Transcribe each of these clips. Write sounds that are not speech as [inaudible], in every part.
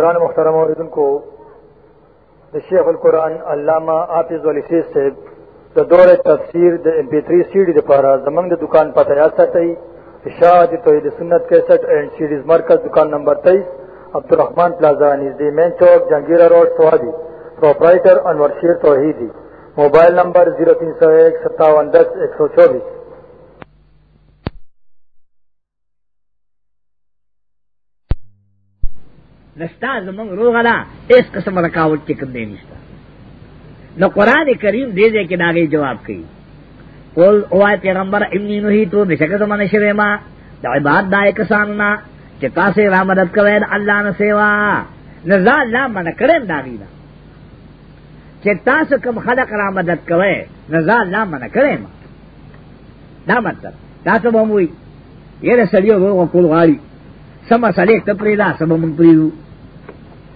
قرآن مخترم عوردن کو شیخ القرآن علامہ آفز والی سیز سے دا دور تفسیر دا امپیتری سیڈی دا پارا زمنگ دا دکان پتہ یا ساتھی اشاعت توحید سنت کیسٹ اینڈ سیڈیز مرکز دکان نمبر تیئیس عبدالرحمن پلازا نزدی مین چوک جہانگیرہ روڈ سوادی پروپرائٹر انور شیر توحیدی موبائل نمبر زیرو تین سو ایک ستاون دس ایک سو چوبیس نستا زمان روغ دا اس قسم رکاوٹ چکم دے نشتا نو قرآن کریم دے دے کے داغے جواب کی قول اوائے پیغمبر امنی نوہی تو بشک زمان شویما دا عباد دائے کساننا چکا سے را مدد کوئے دا اللہ نسیوا نزا اللہ من کرن داغی دا چکتا سے کم خلق را مدد کوئے نزا اللہ من کرن دا مطلب دا سب ہم ہوئی یہ رسلیو وہ قول غاری سم سلیک تپریدا سب من پریدو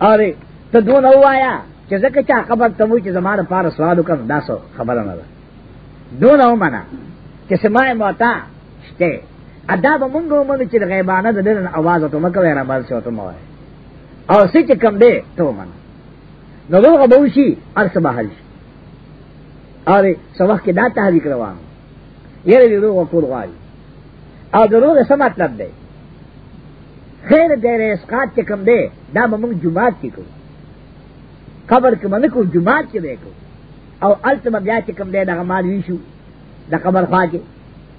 اور ته دون وایا چې زکه چا خبر ته وای چې زماره پار سوال وکړ دا سو خبره نه ده دون او معنا چې سمای موتا شته ادا به مونږ ومنو چې غیبانه د دین आवाज ته مکوې را بل شو ته موای او سچ کم دی ته ومنه نو دغه به وشي ارسه به حل شي اور سبا کې دا تحریک روان یې دروغ کول غواړي او دروغ څه مطلب دی خیر غیر اسقات چې کم دی دا موږ جمعات کې کو قبر کې باندې کو جمعات کې دی کو او التم بیا چې کم دی دا مال ویشو د قبر خواږه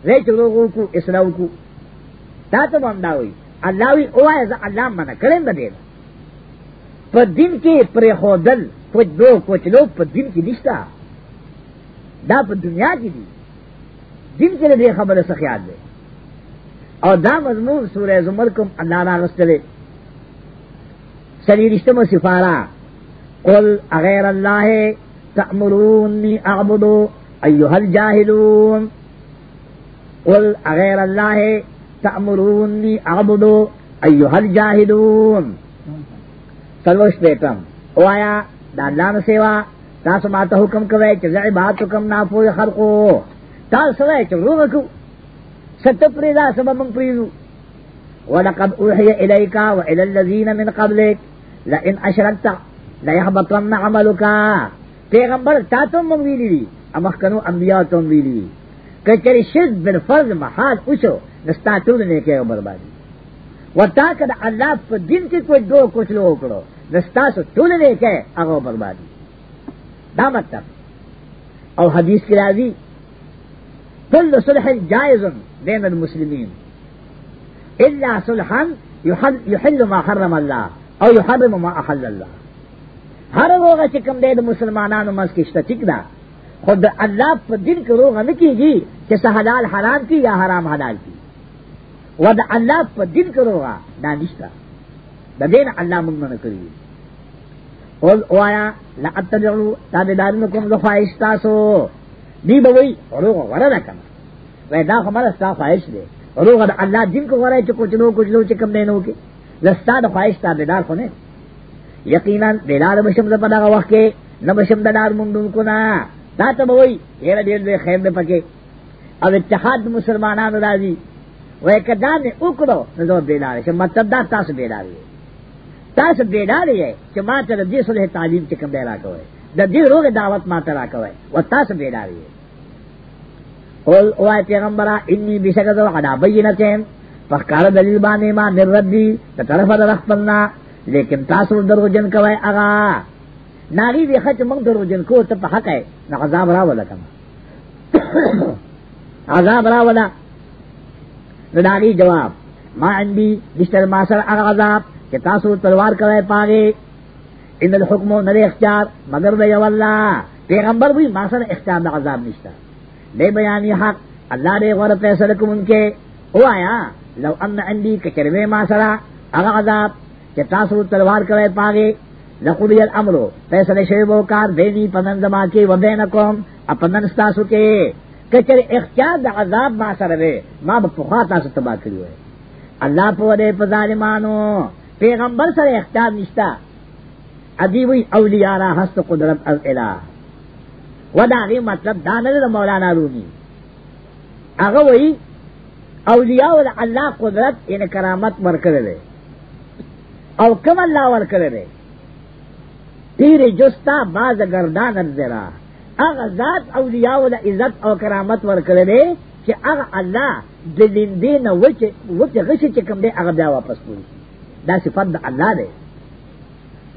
وې چلوغو کو اسلام کو دا ته باندې وای الله وی او از الله منه کړم دی په دین کې پر هودل کوچلو کوچلو په دین کې نشتا دا په دنیا کې دی دین کې دې خبره سخیات دی اور دا مضمون سورہ زمر کم اللہ را رستلے سلی رشتم سفارہ قل اغیر اللہ تأمرونی اعبدو ایوہ الجاہلون قل اغیر اللہ تأمرونی اعبدو ایوہ الجاہلون سلوش پیتم او آیا دا اللہ نسیوہ تا سماتا حکم کوئے چزع بات حکم ناپوی خلقو تاسو ہے چلو رکو ست پریدا سب من پریدو ولقد اوحي اليك والى الذين من قبلك لئن اشركت ليحبطن عملك پیغمبر تا ته مونږ ویلي دي امخکنو انبیاء ته ویلي دي کچری شرک بل فرض محال اوسو نستا ټول نه کې بربادي وتا کدا الله په دین کې کوئی دو کچھ لو وکړو نستا سو ټول نه کې هغه بربادي دا مطلب او حدیث کې راځي كل صلح جائز بين المسلمين إلا صلحا يحل ما حرم الله او يحرم ما احل الله هر روغه چې کوم دی د مسلمانانو مس کې ټیک ده خو الله په دین کې روغه نه کیږي چې حلال حرام کی یا حرام حلال کی ود الله په دین کې روغه دا نشته د دین الله مونږ نه کوي او وایا لا اتبعوا تابعدارینکم د خواهش تاسو دی به وی روغه غره ده کنه وای دا خبره ستا خواهش دی روغه د الله دین کو غره چې کوچنو کوچنو چې کم نه نو کې لستا د خواهش تابعدار خو نه یقینا بلال بشم د پدغه وخت کې نه بشم د دار مونږ کو نه دا ته به وی هر ډیر به خیر نه پکې او اتحاد مسلمانانو راځي وای کدا نه وکړو نو بلال شم مطلب دا تاسو بلال تاسو بلال یې چې ما ته د دې صلح تعلیم چې کوم دی راکوي د دې روغ دعوت ما ترا کوي او تاسو بیلاوی قول او پیغمبر انی بشکذ حدا بینتین فکار دلیل باندې ما نردی ته طرف در خپلنا لیکن تاسو درو جن کوي اغا ناغي دی خط موږ درو جن کو ته په حق ہے عذاب را ولا کما [coughs] عذاب را ولا رداغي جواب ما عندي دشتر ماسر اغا عذاب چې تاسو تلوار کوي پاګه ان الحکم نہ اختیار مگر دے اللہ پیغمبر بھی ما سره اختیار دا عذاب نشتا دے بیان حق اللہ دے غور فیصلہ کوم ان کے او آیا لو ان عندي کچروے ما سرا اغا عذاب کہ تاسو تلوار کرے پاگے لقضی الامر فیصلہ شی بو کار دے دی پنن دما کے و بینکم اپنن تاسو کے کچر اختیار دا عذاب ما سره وے ما بخوا تاسو تباہ کریو ہے اللہ پورے پزالمانو پیغمبر سره اختیار نشتا ادیوی اولیاء را هست قدرت از الہ و دا غی مطلب دا نه مولانا رومی هغه وی اولیاء ول الله قدرت ان کرامت ورکړل او کوم الله ورکړل پیر جستا باز گردان زرا هغه ذات اولیاء ول عزت او کرامت ورکړل چې هغه الله دلیندین وچه وچه غشي چې کوم دی هغه بیا واپس کوي دا صفات د الله دی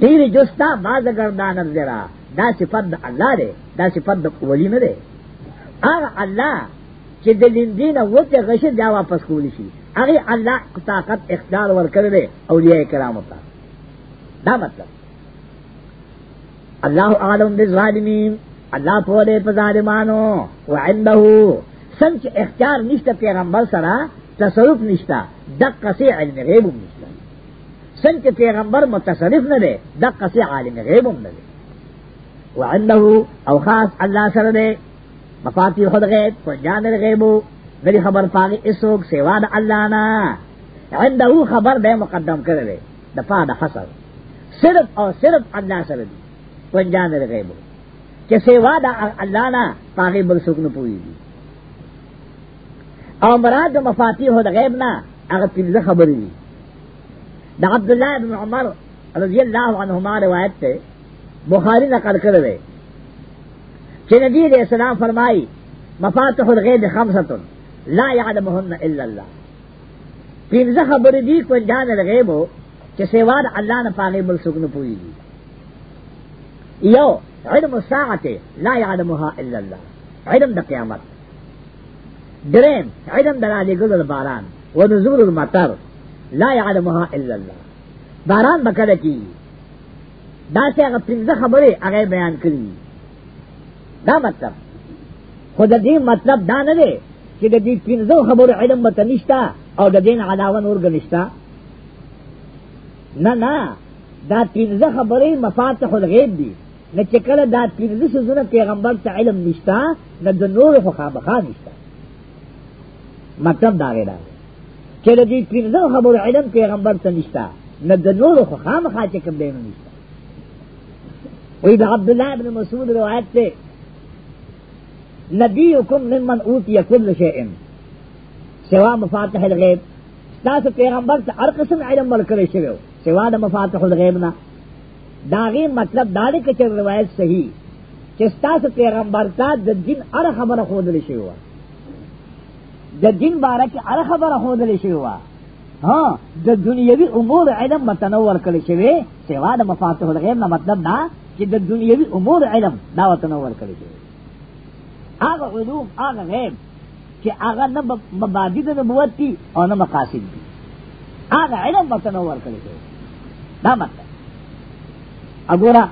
دیر جستا باز گردان الزرا دا صفت دا اللہ دے دا صفت دا ولی نه دے اغا اللہ چې د لیندین وته غشه دا واپس کولی شي هغه الله طاقت اختیار ورکړي اولیاء کرام ته دا مطلب الله عالم بالظالمین الله په دې په ظالمانو وعنده سنچ اختیار نشته پیغمبر سره تصرف نشته د قصې علم غیب نشته سنچ پیغمبر متصرف نہ دے دقا سے عالم غیب ہم نہ دے وعنده او خاص اللہ سر دے مفاتی خود غیب کنجان غیبو دلی خبر پاگی اسوک سیوان اللہ نا عنده خبر دے مقدم کر دے دفاع دا حصر صرف اور صرف اللہ سر دی کنجان غیبو کہ سیوا دا اللہ نا پاگی برسوک نپوئی دی او مراد مفاتیح الغیب نا اگر پیلزه خبری دی دا عبداللہ بن عمر رضی اللہ عنہما روایت تے بخاری نقل کردے چھے نبی علیہ السلام فرمائی مفاتح الغیب خمسة لا يعلمهن الا اللہ پینزہ خبر دی کو جان الغیب ہو چھے سیوان اللہ نے پاغی ملسک نپوئی دی یو علم الساعت لا يعلمها الا اللہ علم دا قیامت درین علم دا لالی گلد باران ونزول المطر لا يعلمها الا الله باران بکړه کی دا چې هغه پنځه خبرې هغه بیان کړې دا مطلب خو د دې مطلب دا نه دی چې د دې پنځه خبرو علم به نشتا او د دین علاوه نور نشتا نه نه دا پنځه خبرې مفاتح الغیب دي نه چې کله دا پنځه سوزونه پیغمبر ته علم نشتا نه د نور خو خامخا نشتا مطلب دا غیر دی چې د دې پینځه خبرو علم پیغمبر ته نشته نه د نورو خو خامخا چې کوم دی نشته وی د عبد الله ابن مسعود روایت ته نبیکم ممن اوتی کل شیء سوا مفاتح الغیب تاسو پیغمبر ته هر قسم علم ورکړی شوی سوا د مفاتح الغیب نه داغي مطلب دا دی چې روایت صحیح چې تاسو پیغمبر ته د دین هر خبره خوندل شوی د دین باره کې هر خبره خودلې شوی و ها د دنیوي امور علم متنور کړي شوی سیوا د مفاتيح الغیب نه مطلب دا چې د دنیوي امور علم دا متنور کړي شوی هغه علوم هغه غیب چې هغه نه مبادی د نبوت دي او نه مقاصد دي هغه علم متنور کړي شوی دا مطلب اګوره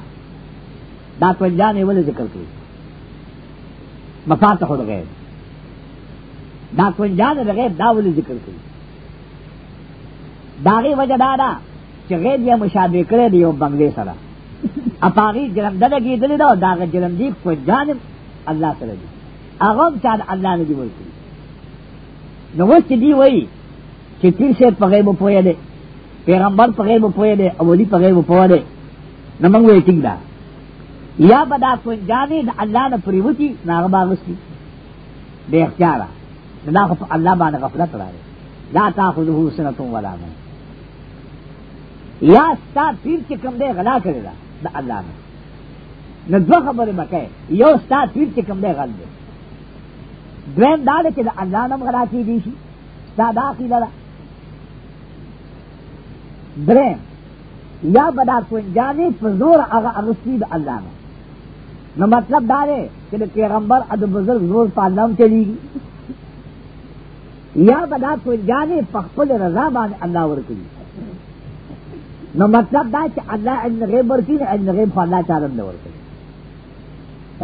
دا پنځه نه ول ذکر کړي مفاتيح الغیب دا کنجاز بغیر داول ذکر کوي داغي وجه دا دا چې غیر یې مشابه کړی دی یو بنگلې سره [laughs] اپاغي جرم دغه کېدل دا داغه جرم دی کنجاز الله سره دی هغه چې الله نه دی ورته نو وڅ دی وای چې تیر شه په غیب پوهه دی پیغمبر په غیب پوهه دی او ولی په غیب پوهه دی نو موږ یې ټینګ دا یا بدا کنجاز د الله نه پریوتی ناغه باغستی به اختیاره دا خو الله باندې غفلت راغی لا تاخذه سنه ولا نوم یا ستا پیر چې کوم دی غلا کړی دا د الله نه نو دوه خبرې بکې یو ستا پیر چې کوم دی غل دی دویم دا دی چې د الله نه غلا کېدی شي ستا دا عقیده ده دریم یا بدا کنجانې په زور هغه اغوستي د الله نه نو مطلب دا دی چې د پیغمبر د بزرګ زور په الله هم چلېږي یا بدا تو جانے پخپل رضا بان اللہ ورکی نو مطلب دا چې الله علم غیب ورکی نه علم غیب الله تعالی نه ورکی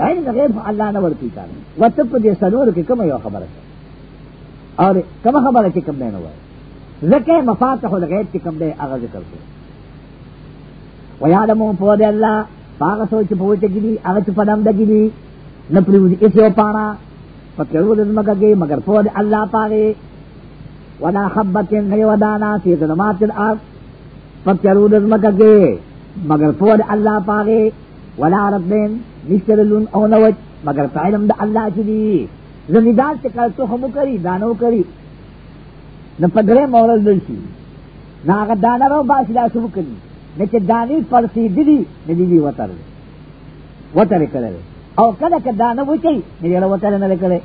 علم غیب الله نه ورکی تعالی وته په دې سنور کې کوم یو خبره ده او کوم خبره چې کوم نه وای زکه مفاتح الغیب چې کوم دی هغه ذکر کړو ویعلم په دې الله هغه سوچ په وجه کې هغه په نام دګی نه پریوږي اسو پانا پکړو د مګه کې مگر په دې الله پاره ودا حبت نه ودانا فی ظلمات الارض پکړو د مګه کې مگر په دې الله پاره ولا ربین نشترلون او نوج مگر علم د الله چې دی زمیدار چې کله ته هم کوي دانو کوي نه پدره مورل دلشي نه هغه دانه رو باسي دا شروع کوي نه چې دانی پرسي دي نه دي وتر وتر کړل او کله کدا نه وچی دغه وتر نه لکړې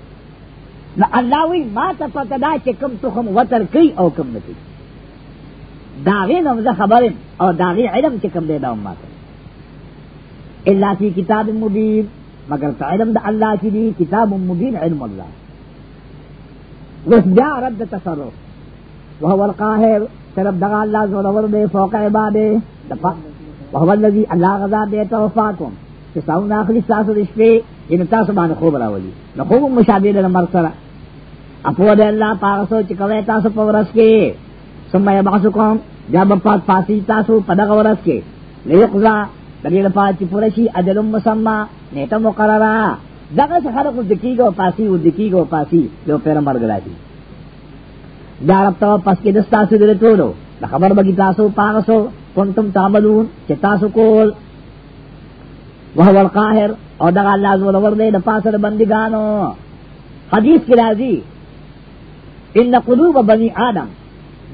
نو الله وی ما ته پته دا چې کوم تخم وتر کوي او کوم نه کوي دا وی نو زه خبرم او دا وی علم چې کوم دی دا ما ته الا فی کتاب مبین مگر ته علم د الله چې دی کتاب مبین علم الله وسجا رد تصرف وهو القاهر طرف دغا الله زور ور دے فوق عباده دفع وهو الذي الله غذا دے توفاكم چې ساو داخلي تاسو د شپې ان تاسو باندې خوب راوړي نو خوب مشابه له مرګ سره اپو د الله پاره سوچ کوي تاسو په ورځ کې ثم يبعث کوم بیا به پات پاسي تاسو په دغه ورځ کې ليقضا دلیل پات چې پوره شي اجل مسمى نیټه مقرره دغه خلق دکیګو پاسي او دکیګو پاسي یو پیر مرګ راځي دا راته پس کې د تاسو د ټولو خبر بګی تاسو پاره سو کوم تم تعملون چې تاسو کول وهو القاهر او دغه الله زول ور دے د پاسه بندګانو حدیث کی راضی ان قلوب بني آدم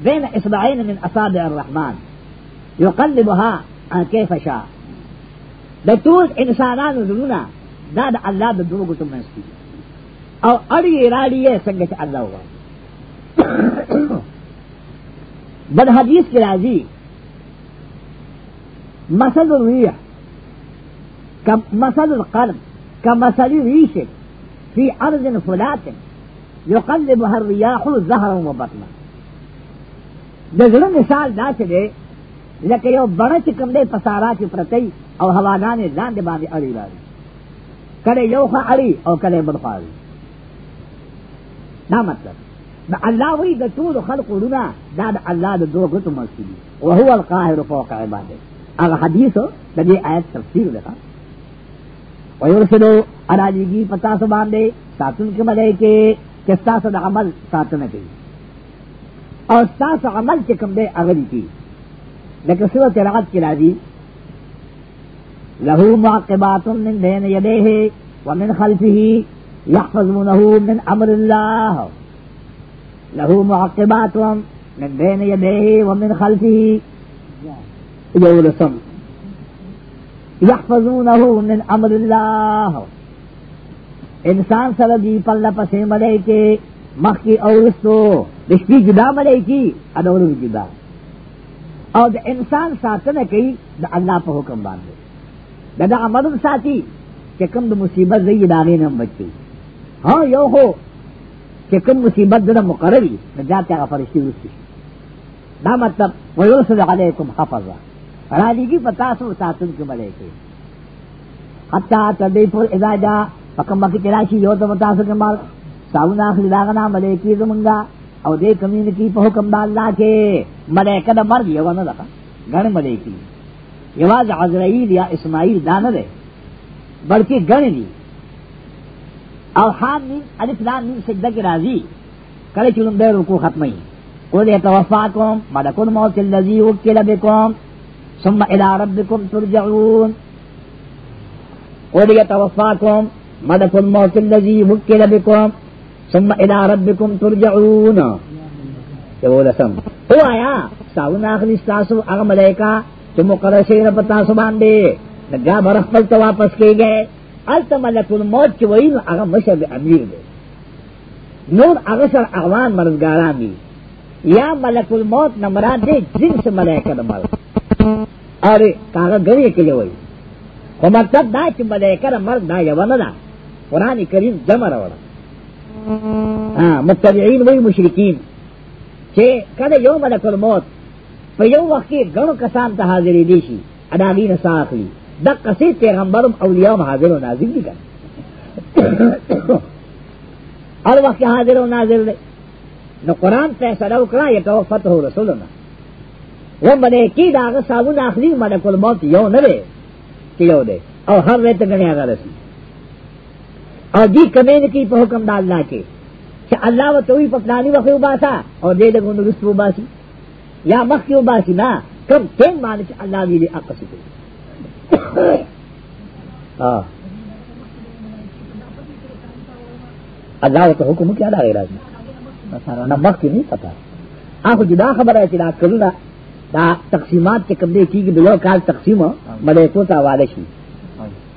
بين اصبعين من اصابع الرحمن يقلبها كيف شاء د ټول انسانانو زړونه دا د الله د دروغو ته منسي او اړي راړي یې څنګه چې الله وایي بل حدیث کی راضی مسل الريح كمثل القلم كمثل ريش في أرض فلات يقلبها الرياح ظهرا وبطنا د زړه مثال داسې دی لکه یو بره چې کوم دی په سارا کې پرتی او هواګانې لاندې باندې اړې لاړې کله یو خوا اړې او کله بل خوا دا مطلب د الله وی د ټول خلقو رونه دا د الله د دوه ګوتو مسئله او هو القاهر فوق عباده هغه حدیث د دې آیت تفسیر لکه ویرسلو اراجیگی پتا سو باندے ساتن کے ملے کے چستا سد عمل ساتن کی اور ساس عمل چکم دے اغری کی لیکن صورت رات کی راضی لہو معقبات من بین یدیہ ومن خلفہ یحفظونه من امر اللہ لہو معقبات من بین یدیہ ومن خلفہ یورسم یحفظونه من امر الله انسان سره دی پله پسې مړی کې مخ کې اورستو د شپې جدا مړی کې اډور جدا او د انسان ساتنه کوي د الله په حکم باندې دا د امر ساتي چې کوم د مصیبت زې داغې نه بچي ها یو هو چې کوم مصیبت دغه مقرري نجات هغه فرشتي ورسي دا مطلب ويرسل علیکم حفظه را لیگی پتا سو ساتن کے بڑے کے حتی تردی پر ادا جا پکم بکی چراشی یو تو پتا سو کمال ساونا آخری داغنا ملیکی زمنگا او دے کمین کی پا حکم دا اللہ کے ملیکہ دا مرد یو نا دکا گن ملیکی یواز عزرائیل یا اسماعیل دانا دے بلکہ گن دی او حام نیم الف لام نیم سجدہ کی راضی کرے چلن دے رکو ختمی قل یتوفاکم ملک الموت اللذی وکل بکم ثم الى ربكم ترجعون قد يتوفاكم ملك الموت الذي وكل بكم ثم الى ربكم ترجعون یو سم او آیا ساون اخلی تاسو هغه ملائکه چې مقرر شوی رب تاسو باندې دغه برخ خپل ته واپس کیږي الته ملک الموت چې وایي هغه مشر امیر دی نور هغه سره اغوان مرزګاران دي یا ملک الموت نمراد دی جنس ملائکه د مرګ اره کاغه غنی کلی وای خو مطلب دا چې ملائکه مرګ دا یو نه ده قران کریم دمر وړه ها متبعین وای مشرکین چې کله یو ملک الموت په یو وخت کې غنو کسان ته حاضرې دي شي اداغي نه ساخلي د قصې پیغمبرم اولیاء حاضر او ناظر دي کړه هر وخت حاضر او ناظر دي نو قران فیصله وکړه یو فتح رسولنا وہ بنے کی داغ صابن آخری ملک الموت یو نہ دے کہ یو دے اور ہر ریت گنے اگر رسی اور جی کمین کی پہ حکم ڈالنا کے کہ اللہ و توی پپلانی وقت اباسا اور دے دگن رسم اباسی یا مخ کی اباسی نہ کم تین مان کے اللہ بھی اقسی کو [coughs] اللہ تو حکم کیا ڈالے راجی نہ مخ کی نہیں پتا آپ جدا خبر ہے کہ کرونا دا تقسیمات چې کوم دې کیږي د یو کال تقسیم ملایکو ته حواله شي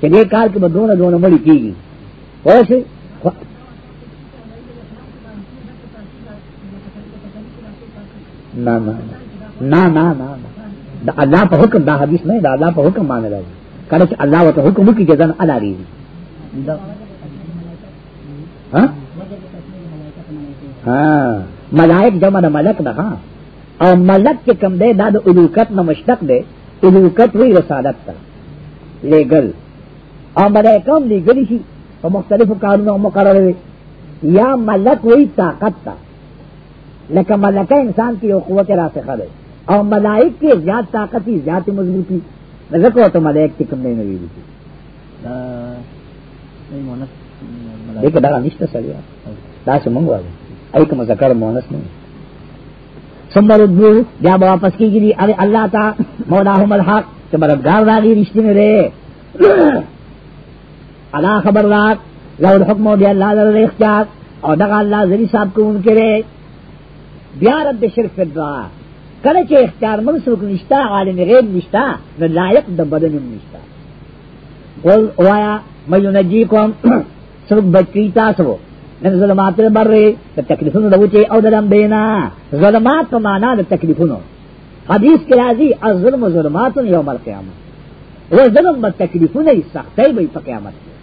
چې دې کال کې بدونه دونه مړي کیږي ورسې نه نه نه نه نه دا الله په حکم دا حدیث نه دا الله په حکم باندې راځي کله چې الله وته حکم وکړي ځان الله ریږي ها ها ملائک جمع ملک ده ها او ملک کې کم دی دا د الوکت نه مشتق دی الوکت وی رسالت ته لګل او ملائکه هم لګل شي په مختلفو کارونو مقرره وي یا ملک وی طاقت ته لکه ملکه انسان کې یو قوت راسخه دی او ملائک کې زیات طاقتي زیات مضبوطي ځکه وته ملائک کې کم دی نه ویل شي دا دا نشته سړیا دا څه مونږ وایو اې کوم ذکر مونږ نه ثم ردو بیا به واپس کیږي دی اره الله تا مولاهم الحق چې مرګار راغی رښتینه ده الا خبردار لو الحكم دی الله لره اختیار او دغه الله زری صاحب کو ان کرے بیا رد شرف دعا کله چې اختیار من سوک نشتا عالم غیب نشتا نو لایق د بدن نشتا قل وایا مې نجیکم سوک بچی تاسو نن ظلمات برې د تکلیفونو د وچه او د دم بینا ظلمات په معنا د تکلیفونو حدیث کې راځي الظلم ظلمات یوم القیامه و ظلم به تکلیفونه سختۍ به په قیامت کې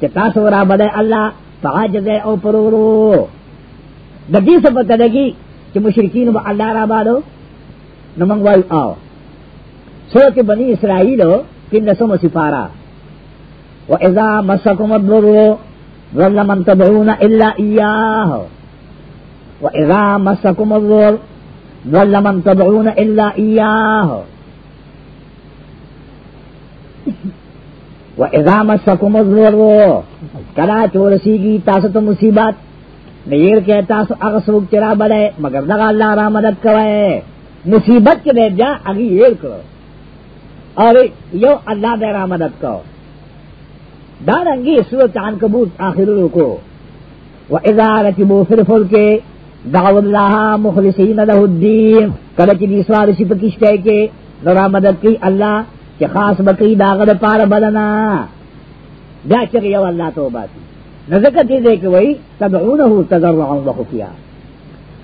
چې تاسو را بده الله فعاجز او پرورو د دې څه پته لګي چې مشرکین به الله را بادو نو موږ وایو آو سورت بنی اسرائیل کې نسمه سپارا و اذا مسکم الضر ظل من تدعون الا اياه واذا مسكم الضر ظل من تدعون الا اياه واذا مسكم الضر كلا چورسی کی تاسو مصیبت نیر کہ تاسو هغه څوک چې را بلې مگر دا الله را مدد کوي مصیبت کې به جا اغي یې کړو اور یو الله دې را مدد کوي دارنگی سورت عنکبوت آخر کو و ازارت موفر فل کے دعو اللہ مخلصین لہ الدین کلچ دی سوال شپ کشتے کے نورا مدد کی اللہ کہ خاص بقی داغد پار بلنا دا چگی یو اللہ توبہ کی نزکت دی دے کہ وہی تدعونہو تضرعا و خفیا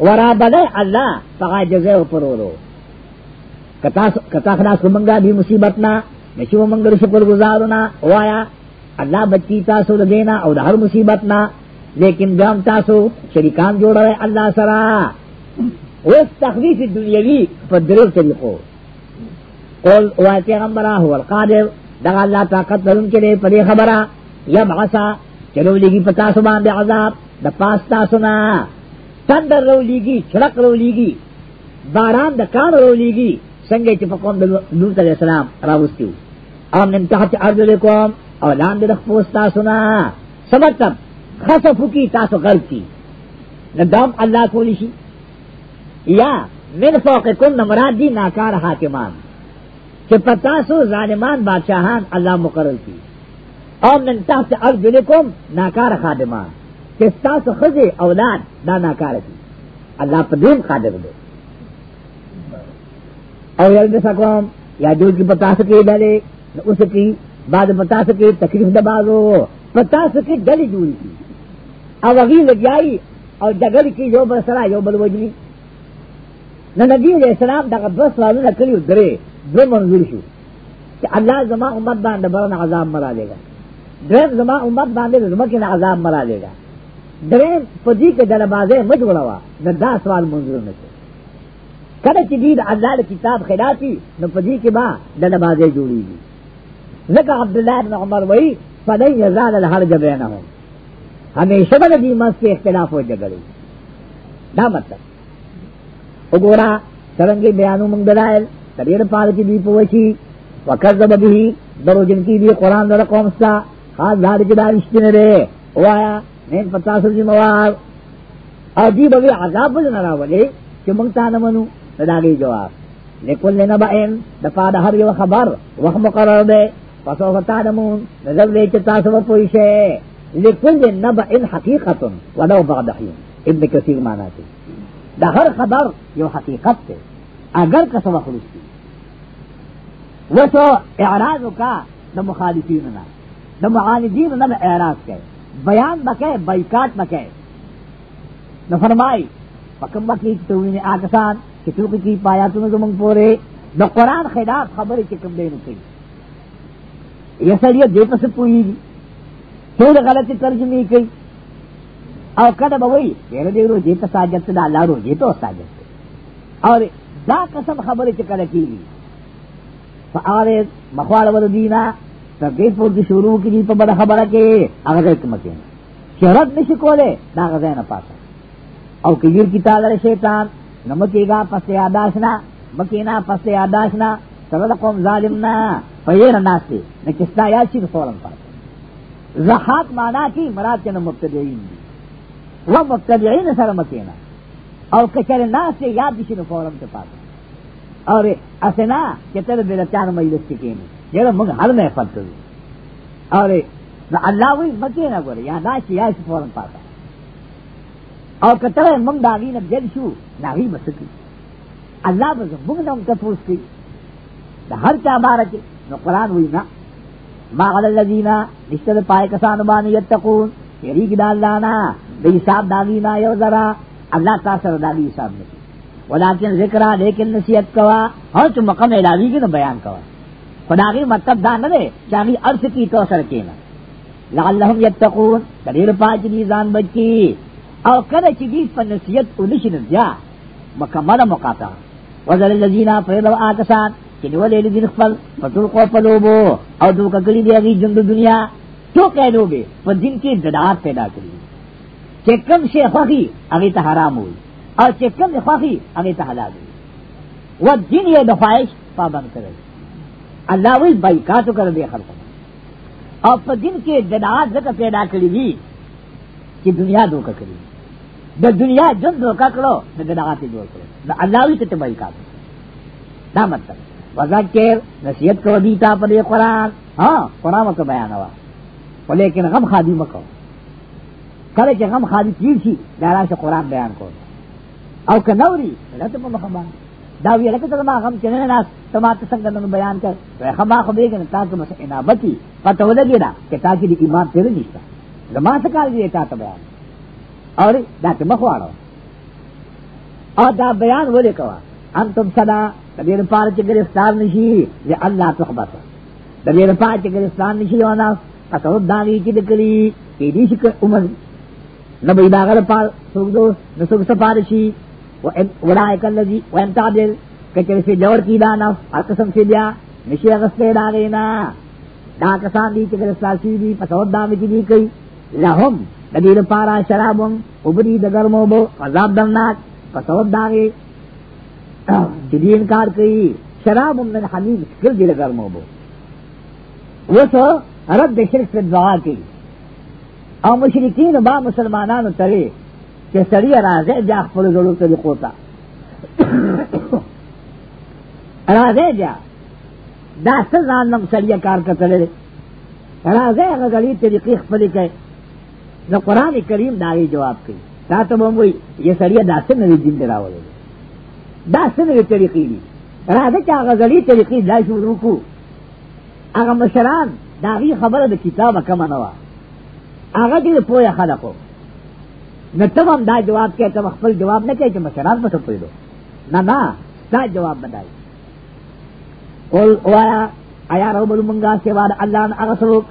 ورا بدے اللہ فغا جزے و پرورو کتا خلاص کو منگا بھی مصیبتنا نشو منگر شکر گزارنا وایا اللہ بچی تاسو دینا او دا ہر مصیبت نا لیکن جام تاسو شریکان جوڑ رہے اللہ سرا اس تخویف دنیاوی پر دریو طریقو قول واقع غمبرا هو القادر دا اللہ طاقت لرن کے لئے پدے خبرہ یا بغسا چلو لگی پتا سبان دے عذاب دا پاستا سنا تندر رو لیگی چھڑک رو لیگی باران دا کان رو لیگی سنگے چپکون دا نورت علیہ السلام راوستیو امن تحت عرض لکوم او لاندې د خپل تاسو نه سمته خسفو کی تاسو غلطی ندام الله کولی شي یا من فوقکم نمراد دی ناکار حاکمان چې پتاسو ظالمان بادشاہان الله مقرر کی او من تحت ارجلکم ناکار خادمان چې تاسو خزه اولاد دا ناکار دي الله په دې قادر دی او یل د سکوام یا جو کی پتاسو کې ډلې اوس کی بعد پتا سکے تکلیف دبازو پتا سکے ڈلی جوڑی کی او اگی لگیائی او جگل کی یو بل سرا یو بل وجنی نہ نبی علیہ السلام دغه بس والو نکلی درې دو منظور شو چې الله زما امت باندې برن عذاب مرا لے گا درې زما امت باندې زمکه عذاب مرا لے گا درې پدی کې دروازه مجوړوا د دا سوال منظور نه کله چې دې الله کتاب خلافي نو پدی کې با دروازه جوړیږي لکه عبداللہ ابن عمر وی فلن یزال الحرج بینهم ہمیشہ بنا دی منس کے اختلاف ہو جگڑی دا مطلب اگورا سرنگی بیانو منگ دلائل تریر پار کی دی پوشی وکذب بھی درو جن کی دی قرآن در قوم ستا خاص دار کی دار اشتی نرے او آیا نین پتاسر جی موار اور دی بگی عذاب بزن راولے چو منگتا نمنو نداغی جواب لیکن لنبائن دفاع دا ہر یو خبر وقت مقرر دے پسو فتعلمون نظر دے چھ تاسو پوئشے لکل نبع حقیقت ولو بعد حین ابن کثیر مانا تے دا ہر خبر یو حقیقت تے اگر کسو خلوص تی وسو اعراض کا دا مخالفین نا دا معاندین نا اعراض کے بیان بکے بائیکاٹ بکے نو فرمائی پکم بکی چتوین آکسان چتوکی کی پایا تنو زمان پورے دا قرآن خلاف خبری چکم دینو کئی یہ سڑیت دے پس پوئی گی تیر غلط ترجمی کی او کدا بوئی تیر دے روجے تا ساجت دا اللہ روجے تو ساجت اور دا قسم خبر چکر کی گی فآرے مخوال وردینا تردی پور دی شروع کی جی پا بدا خبر کے اغزر کمکین شرط نشکو لے دا غزر نا پاسا او کجیر کی تالر شیطان نمکی گا پس یاداشنا مکینا پس یاداشنا سره د قوم ظالم نه په یې نه ناشته نه کستا یا شي فورا پات زحات معنا کی مراد کنه مبتدعين دي و مبتدعين سره مکینا او کچره ناشته یاد شي نو فورا ته پات اور اسنا کتر بل چار مجلس کې کینې یره موږ حل نه پات کړو اور نو الله وی مکینا ګوره یا ناشته یا شي فورا پات او کتر موږ داوی نه جل شو ناوی مسکی الله به موږ نه تاسو کوي دا هر چا بارک نو قرآن وی نا ما علی اللذین نشتر پائے کسان بانی یتقون تیریگ دا اللہ نا دا حساب داغی نا یو ذرا اللہ تاثر داغی حساب نکی ولیکن ذکرہ لیکن نصیحت کوا اور چو مقام علاوی کی نو بیان کوا خداغی مطلب دا ندے چاہی عرض کی تو سر کینا لعلہم یتقون تریر پاچ دی زان بچ کی او کله چې دې په نصیحت ونشي نه بیا مکمله مقاطعه وزل الذين فرضوا آتسان چې ولې دې خپل پټول کو په لوبو او دوکه کړی دی هغه ژوند دنیا تو کینو به په دین کې جداعت پیدا کړی چې کم شي خوخي هغه ته حرام وي او چې کم خوخي هغه ته حلال وي و دین یې د خواهش پابند کړی الله وی بایکاټ کړ دې خلکو او په دین کې جداعت زکه پیدا کړی وي چې دنیا دوکه کړی د دنیا ژوند دوکه کړو د جداعت جوړ کړو د الله وی ته بایکاټ دا مطلب وذکر نصیحت کو دیتا پر قرآن ہاں قرآن کو بیان ہوا لیکن غم خادی مکو کرے کہ غم خادی چیر سی دارا سے قرآن بیان کو او کہ نوری غلط مخما داوی لکه ته ما غم چنه نه تما ته څنګه نن بیان کړ وای خما خو دې کنه تاسو مس انابتی پته ولګی دا چې تاسو دې ایمان تیر نشتا زما څه کار دی تاسو بیان اور دا ته مخواړو او دا بیان ولې کوا انتم صدا دیر پار چې گرفتار نشي یا الله تخبط دیر پار چې گرفتار نشي او ناس پتو داغي چې دکلی کې دې شي عمر نہ بھائی داغل پار سوکھ دو نہ سوکھ سفارشی وڑائے کر لگی وہ امتادل کچرے سے جوڑ کی دانا ہر قسم سے دیا نشی اغسطے داغینا دا کسان دی چکر ساسی دی پسود دامی کی دی کئی لہم ندیر پارا شرابم ابری دگرمو بو عذاب دمناک پسود داغی جدی انکار کئی شراب امن حمید کل دل گرمو بو وہ تو رب شرک سے دعا کی اور مشرقین با مسلمانان ترے کہ سری رازے جا خپل زلو تلی قوتا رازے جا دا سزان نم سریع کار کتلے لے رازے غلی تلی قیخ پلی کئے نا قرآن کریم داری جواب کی تا تو بہم ہوئی یہ سریع دا سن نوی جن دراؤ لے دا څنګه طریقې دي راځه چې هغه غزلی طریقې دا شروع کو هغه مشران دا غي خبره د کتابه کم نه و هغه دې پوهه خلقو نو تمام دا جواب کې ته خپل جواب نه کوي چې مشران به څه نه نه دا جواب بدای قول وایا ایا رب المنگا سیوا د الله ان هغه څوک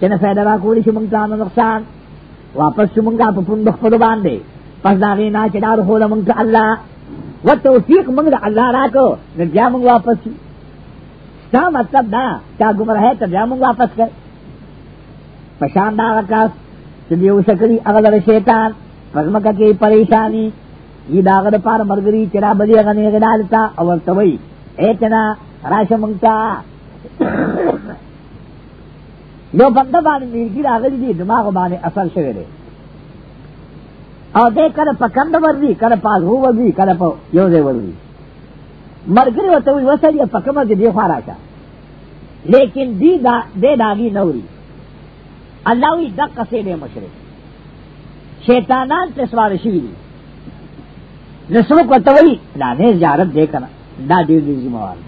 چې نه فائدہ را کولی شي مونږ ته نقصان واپس مونږه په پوند خپل باندې پس دا غي نه چې دار هو مونږ الله و توفیق منگ دا اللہ را کو نہ بیا منگ واپس شو تا مطلب دا چا گمراہ ہے تو بیا منگ واپس کر پشان دا غکاس چلیو شکری اغلر شیطان پزمکا کی پریشانی یہ داغ دا پار مرگری چرا بلی اغنی غلالتا اول توئی ایتنا راش منگتا یو بندہ بانے نیرگی راغلی دی دماغ بانے اثر شوئے دے او دې کله په کند ورځي کله په هو ورځي کله په یو ځای ورځي مرګري وته وي وسړي په کومه کې دی خو راشه لیکن دی دا دې داږي نوري الله وی د قصې دې مشرک شیطانان ته سوار شي دي نسو کوته وي دا دې زیارت دې کړه دا دې دې زموال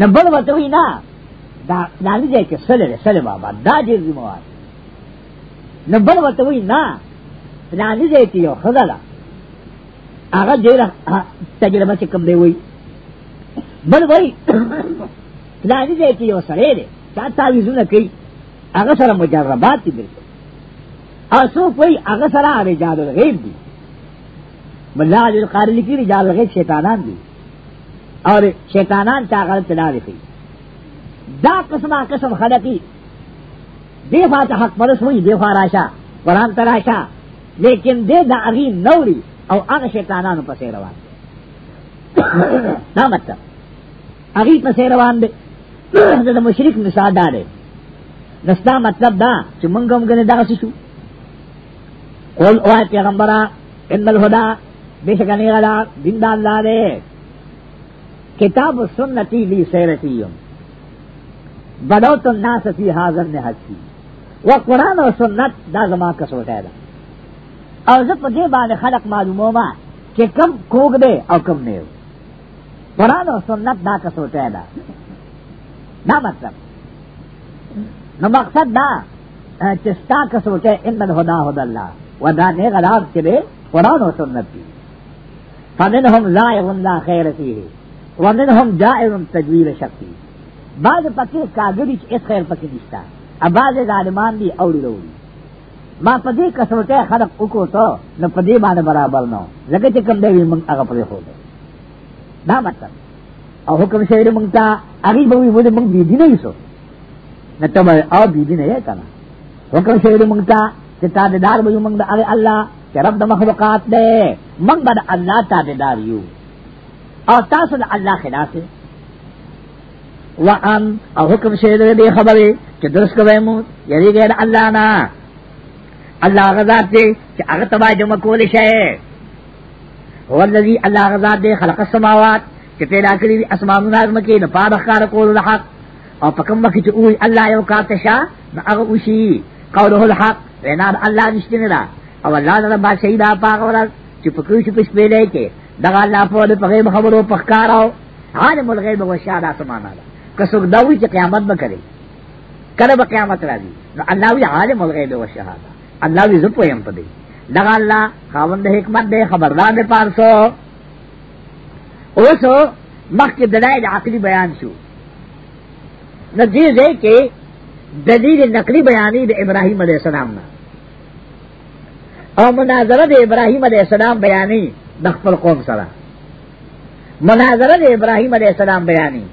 نه بل وته وي نه دا دا دې کې سره سره بابا دا دې زموال نه بل وته وي نه فلانی دې کې یو خدلا هغه ډیر تجربه چې کوم دی وای بل وای فلانی دې کې یو سره دی تا تعویذونه کوي هغه سره مجربات دي بالکل اسو کوئی هغه سره رجال الغیب دي بلہ علی القاری کی رجال الغیب شیطانان دي اور شیطانان چا غلط نه دي دا قسمه قسم خلقی دی فاتح حق پرس ہوئی دی فاراشا قرآن تراشا لیکن دے دا اغی نوری او اغ شیطانانو پسے روان دے [coughs] نا مطلب اغی پسے روان دے [coughs] دا, دا مشرک مثال دا دے نستا مطلب دا چې منگم گنے دا غسی شو قول اوہ پیغمبرہ ان الہدا بے شکنی غلا دن دا اللہ دے کتاب سنتی لی سیرتیم بدوت الناس فی حاضر نے حد کی وہ قرآن اور سنت دا زمان کا سوٹے دا او زه په دې باندې خلق معلومو ما چې کم کوګ دی او کم نه قرآن او سنت دا کسوټه ده دا مطلب نو مقصد دا چې ستا کسوټه ان الهدى هدى الله ودا نه غلاب چې دی قرآن او سنت دی فمنهم زائغ لا خیر فيه ومنهم جائر تجویل شقی بعض پکې کاګری چې اس خیر پکې نشتا ا بعض ظالمان دي اوړي وروړي ما پدې کسوټه خلق وکوتو نو پدې باندې برابر نو لکه چې کوم دی موږ هغه پرې هو دا مطلب او حکم شهر موږ ته هغه به وي موږ بي دي نه یو نه ته او بي دي نه یې کنه حکم شهر موږ ته چې تا دې دار به موږ د الله چې رب د مخلوقات دی موږ به الله تا دې دار یو او تاسو د الله خلاف وان او حکم شهر دې خبره چې درس کوي مو یری غیر الله نه اللہ غزاد دے چا اغتبا جمع کول شے والذی اللہ غزاد دے خلق السماوات چا پیدا کری دی اسمان نازم کی نپا بخار قول الحق او پکم وقت چا اوی اللہ یو کاتشا نا اغا اوشی قوله الحق وینا دا اللہ نشتن دا او اللہ دا با شیدہ پاک ورز چا پکوش پش پیلے کے دغا اللہ پول پغیب خبرو پخکاراو عالم الغیب و شادہ سمانا دا کسوک دوی چا قیامت بکرے کرب قیامت را دی اللہ وی عالم الغیب و شہادہ اللہ وی زپو یم پدی لگا اللہ خاوند حکمت دے خبردار دے پارسو اوسو مخ کے دلائل عقلی بیان شو نتیجے کے دلیل نقلی بیانی دے ابراہیم علیہ السلام نا اور مناظرہ دے ابراہیم علیہ السلام بیانی دخل قوم سرا مناظرہ دے ابراہیم علیہ السلام بیانی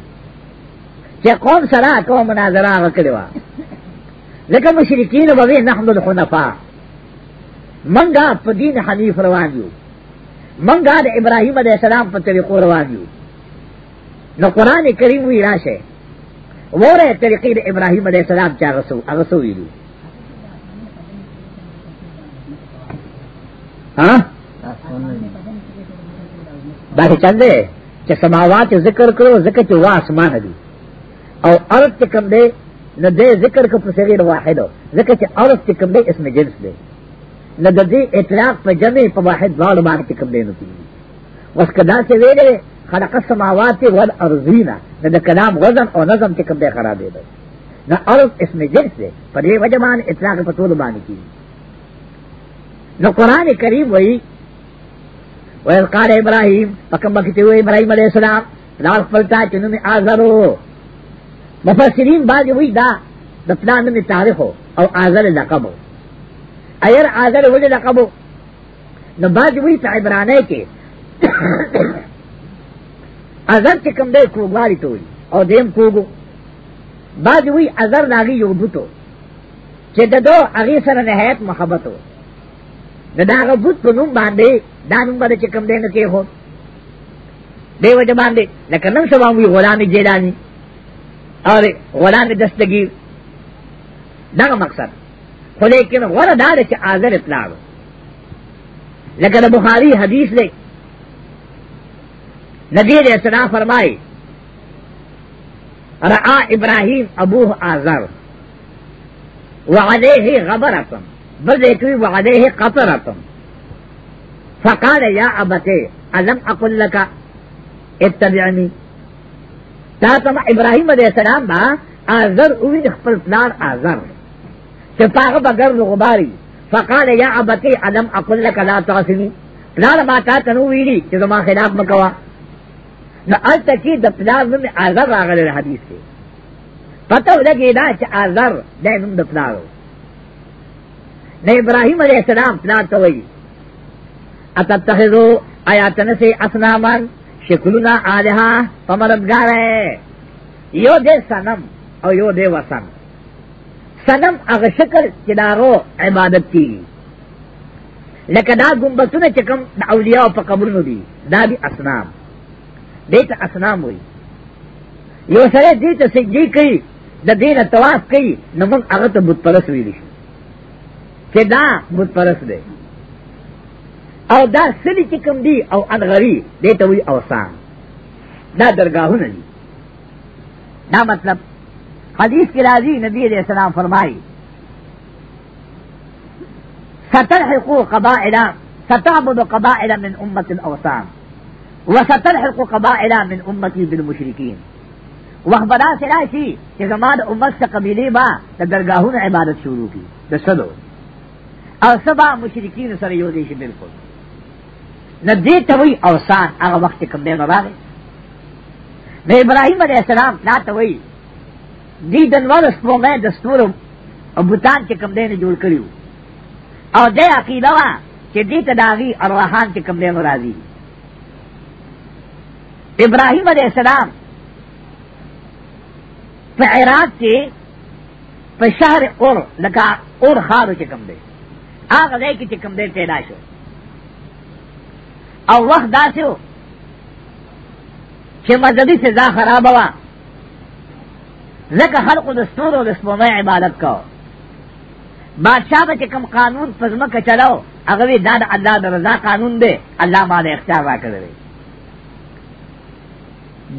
کہ قوم سرا کو مناظرہ رکھ لکه مشرکین به نحن الحنفاء منګه په دین حنیف روان یو منګه د ابراهیم علیه السلام په طریقو روان یو نو قران کریم وی راشه وره طریقې د ابراهیم علیه السلام چا رسو هغه سو ویلو ها دا څنګه دی چې سماوات ذکر کړو ذکر چې وا اسمان دی او ارت کم دی نو دې ذکر کو په صغیر واحدو ذکر چې اورس کې کوم دې اسم جنس دی نو د دې اطلاق په جمع په واحد ډول باندې کوم دې نو کیږي اوس کدا چې ویلې خلق السماوات والارضینا نو د کلام وزن او نظم کې کوم دې خراب دی نو اورس اسم جنس دی په دې وجه باندې اطلاق په ټول باندې کیږي نو قران کریم وایي وَإِذْ قَالَ إِبْرَاهِيمُ فَكَمَّ كِتَابُ إِبْرَاهِيمَ عَلَيْهِ السَّلَامُ لَا أَخْفَلْتَا جُنُومِ آزَرُوا مفسرین بعد ہوئی دا [coughs] دا پلان میں تاریخ ہو اور آزر لقب ہو ایر آزر ہو لقب ہو نہ بعد ہوئی تو عبرانے کے اظہر کے کم دے کوگواری تو اور دیم کوگو بعد ہوئی اظہر ناگی یو بھٹو کہ ددو اگی سر نہایت محبت ہو نہ داغ بھت کو نم باندھے دانم بد چکم دے نہ کے ہو بے وجہ باندھے نہ کنم سباؤں گی غلامی جیلانی اور غلام دستگیر دغه مقصد خو لیکن غره دار چې حاضر اطلاع لکه د بخاری حدیث دی نبی علیہ السلام فرمائی رعا ابراہیم ابوه آزر وعليه غبرتم بل ذكري وعليه قطرتم فقال يا أبتي ألم أقل لك اتبعني دا سما ابراہیم علیہ السلام با آزر اوین خپل پلار آزر چپاغ بگر غباری فقال یا ابتی علم اقل لکا لا تعصنی پلار ما تا تنویلی چی زما خلاف مکوا نو آلتا چی دا پلار نمی آزر راغل حدیث کے پتہ لگی دا چی آزر دا نم دا پلارو نو ابراہیم علیہ السلام پلار توئی اتتخذو آیاتن سے اسنامان شکلنا آلہا پمددگار ہے یو دے سنم او یو دے وسن سنم اغ شکل چدارو عبادت کی لکه دا گمبتونه چې کوم د اولیاء په قبرونو دي دا دي اسنام دې ته اسنام وي یو سره دې ته سجدي کوي د دین طواف کوي نو موږ هغه ته بت پرست ویل شي چې دا بت پرست دی او دا سلی چې کوم دی او ادغری دې ته وی اوسان دا درگاہونه دي دا مطلب حدیث کې راځي نبی دې سلام فرمایي ستلحقوا قبائل ستعبد قبائل من امه الاوثان وستلحق قبائل من امتي بالمشركين وحبدا سراشی چې زما د امت څخه قبیله با د درگاہونو عبادت شروع کی د سدو او سبا مشرکین سره یو دي شي بالکل نہ دے تو وہی اوسان اگر وقت کم دے بابا دے ابراہیم علیہ السلام نہ تو وہی دی دنور اس کو میں دستور اور بھوتان کے کم دے نے جوڑ کری اور دے عقیدہ کہ دی تداغی اور رحان کے کم دے مرادی ابراہیم علیہ السلام عراق کے پشہر اور لکا اور خارو کے کم دے آگ دے کی چکم دے پیدا شو او وخت داسې و چې مذهبي سزا خرابه وه ځکه خلقو د ستورو د سپومۍ عبادت کو بادشاہ به چې کوم قانون په ځمکه چلاو هغه وی دا د الله د رضا قانون دی الله ما د اختیار راکړی دی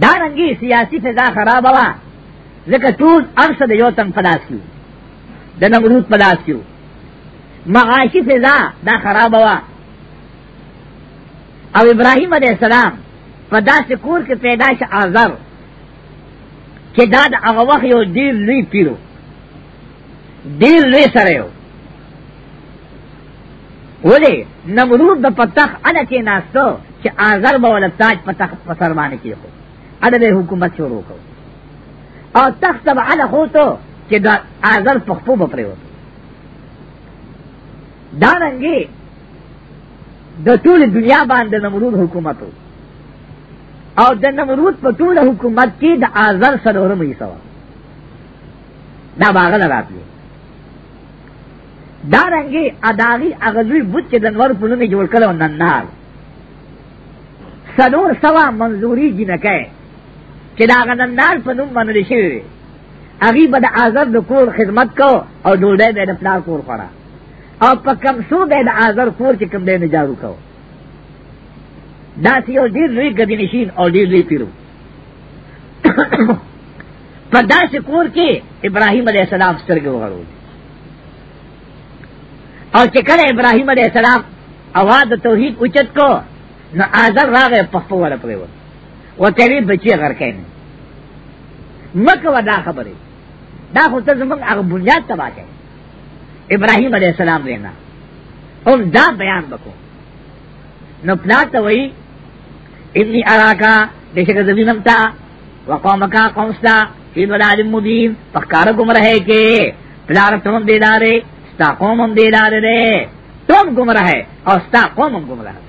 دا رنګي سیاسي فضا خرابه وه ځکه ټول ارس د یو تن په لاس کې د نمرود په لاس کې معاشي فضا دا خرابه وه او ابراہیم علیہ السلام پدا سکور کے پیدائش آزر کہ داد اغوق یو دیر لوی پیرو دیر لوی سرے ہو ولی نمرود دا پتخ انا چی ناستو چی آزر بولا تاج پتخ پسرمانے کی دکھو عدد حکومت شروع کو اور تخت تب علا خو تو چی دا آزر پخپو بپرے ہو دارنگی د ټول دنیا باندې نمرود حکومت او د نمرود په ټول حکومت کې د آزر سره مې سوا دا باغل راتلی دا رنګي اداغي اغزوی بوت چې د نور په نوم جوړ کړو نن نار سنور سوا منظوري جنکه چې دا غنندار په نوم باندې شي هغه به د آزر د کور خدمت کو او ډوډۍ به د پلار کور خورا او په کم سو دی د آزر کور چې کم دی نه جارو کوو داسې یو ډېر لوی ګدینشین او ډېر لوی پیرو [coughs] په داسې کور کې ابراهیم علیه السلام سترګې وغړولې او چې کله ابراهیم علیه السلام اواز د توحید اوچت کو نو آزر راغې پخپو ولا پرېوت ورته وی بچي غرکې نه مکه ودا خبره دا خو ته زموږ هغه بنیاد تباه کوي ابراہیم علیہ السلام رہنا اور دا بیان بکو نو پلا تو وہی اتنی ارا کا بے شک زمین تھا وہ قوم کا قوم تھا پھر مدین پکار گم رہے کے پلار تم دے دارے ستا قوم ہم دے دارے رے تم گم رہے اور ستا قوم ہم گم رہے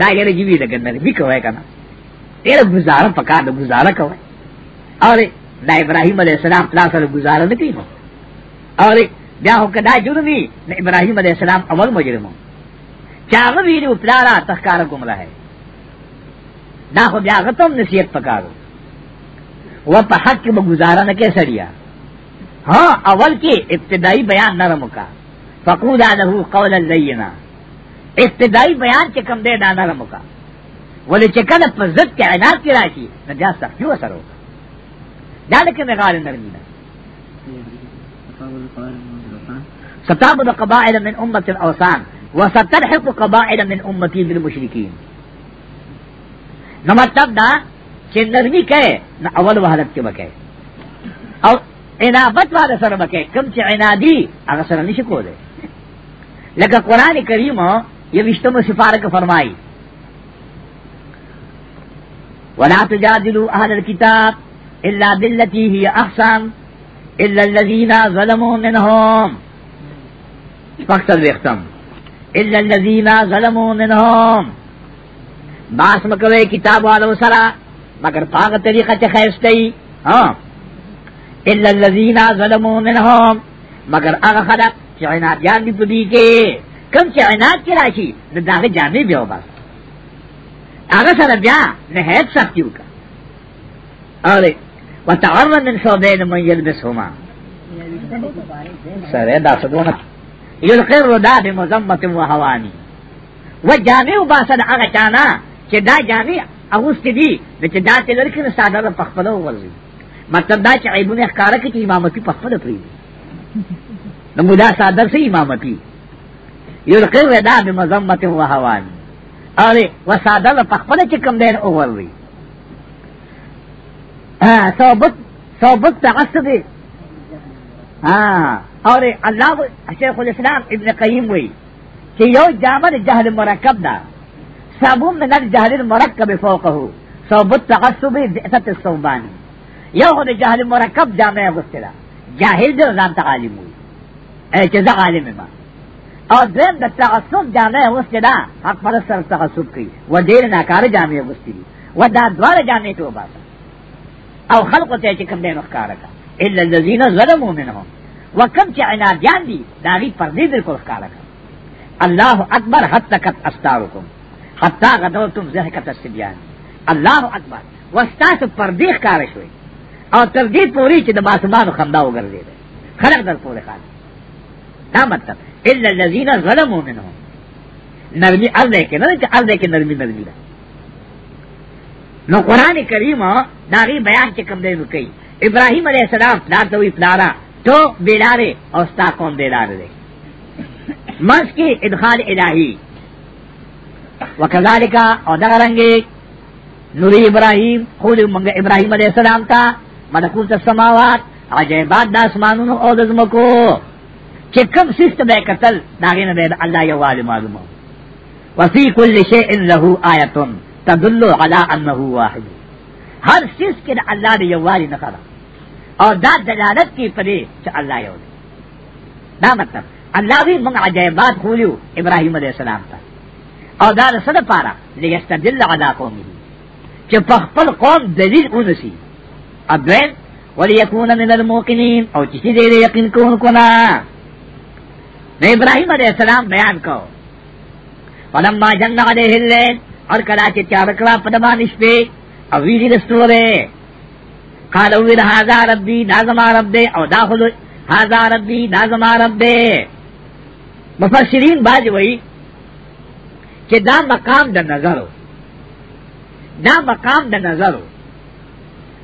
دا یہ جیوی لگن میں بھی کہوے کا نا تیرا گزارا پکا دو گزارا کہوے اور نہ ابراہیم علیہ السلام پلا سر گزارا نہیں ہو اور بیا هو کدا جرمی نو ابراهیم علیہ السلام اول مجرم چاغه ویلو پلارا تخکار گمراه دا خو بیا غتم نصیحت پکارو و په حق به گزاره نه کې سړیا ها اول کې ابتدائی بیان نرم کا فقودا له قولا لینا ابتدائی بیان چې کم دې دا نرم کا ولې چې کله په ضد کې عنایت کې راشي نو بیا سخت یو سره دا لکه مغال نرمی ده ستعبد قبائل من أمة الأوثان وستلحق قبائل من أمتي بالمشرکین نو مطلب دا چې نرمی کوي نو اول وحدت کے وکړي او عنابت والا سره وکړي کوم چې عنادي هغه سره نشي دے لکه قران کریم یہ وشتم سفاره کې ولا تجادلوا اهل الكتاب الا بالتي هي احسن الا الذين ظلموا منهم فقصد ویختم الا الذین ظلموا منهم باس مکوے کتاب والو سرا مگر پاگ طریقہ چا خیستی ہاں الا الذین ظلموا منهم مگر اغا خلق چا عناد جان دی پدی کے کم چا عناد کی راشی نداغ جامعی بیو بس اغا سر بیا نہیت سختیو کا اور وتعرض من صوبین من یلبسهما سرے دا سدونک یلقر دا د مزمت و حوانی و جامع باسد هغه چانا چې دا جامع اغوست دي د چې دا چې لرکې نه ساده په خپل ورزي مطلب دا چې عیبونه ښکارا کې چې امامتي په خپل پری نو مولا ساده سي امامتي یلقر دا د مزمت و حوانی اره و ساده په خپل چې کم دین اوري ا ثوبت ثوبت تغسد ها اور اللہ شیخ الاسلام ابن قیم ہوئی کہ یو جامد جہل مرکب نہ سابون نہ جہل مرکب فوق ہو صوبت تغصبی دعتت الصوبانی یو خود جہل مرکب جامع غسلا جاہل جو زان تعالیم ہوئی اے چیزا عالم ما اور دین دا تغصب جامع غسلا حق پر سر تغصب کی و دیر ناکار جامع غسلی و دا دوار جامع تو باسا او خلقو تے چکم دین اخکارکا اللہ الذین ظلموا منہم وکم چې عناد جان دي دا غي پردې بالکل ښکارا کړ الله اکبر حتا کت استارکم حتا غدوتم زه کت استبیان الله اکبر واستاس پردې ښکارا شوې او تر دې پوری چې د باسمانو خندا وګرځید خلق در پوری خان دا مطلب الا الذين ظلموا منهم نرمی ارده کې نه چې ارده کې نرمی نرمی ده نو قران کریم دا غي بیان چې کوم دی نو کوي ابراهيم عليه السلام دا دوی پلارا تو بیدارے اور ستا قوم بیدار دے مرض کی ادخال الہی وکذالکا اور دغرنگے نوری ابراہیم خود منگ ابراہیم علیہ السلام تا ملکوت السماوات عجیبات دا اسمانون او دزمکو چې کم سست به قتل داغه نه به الله یو عالم معلومه وفي كل شيء له آیه تدل على انه واحد هر سیس کې الله دی یو عالم نه اور دا دلالت کی پدے چ اللہ یو دے دا مطلب اللہ بھی منگ عجائبات خولیو ابراہیم علیہ السلام تا اور دا رسد پارا لیستدل علا قومی چ پخپل قوم دلیل اونسی ادوین ولیکون من الموقنین او چشی دے دے یقین کون کنا نو ابراہیم علیہ السلام بیان کو فلما جن علیہ اللیل اور کلا چ چارکلا پدمان شپے او ویلی دستورے قال او دا هذا ربي دا زما رب دے او دا خود هذا ربي دا زما رب دے مفسرین باج وئی کہ دا مقام دا نظر دا مقام دا نظر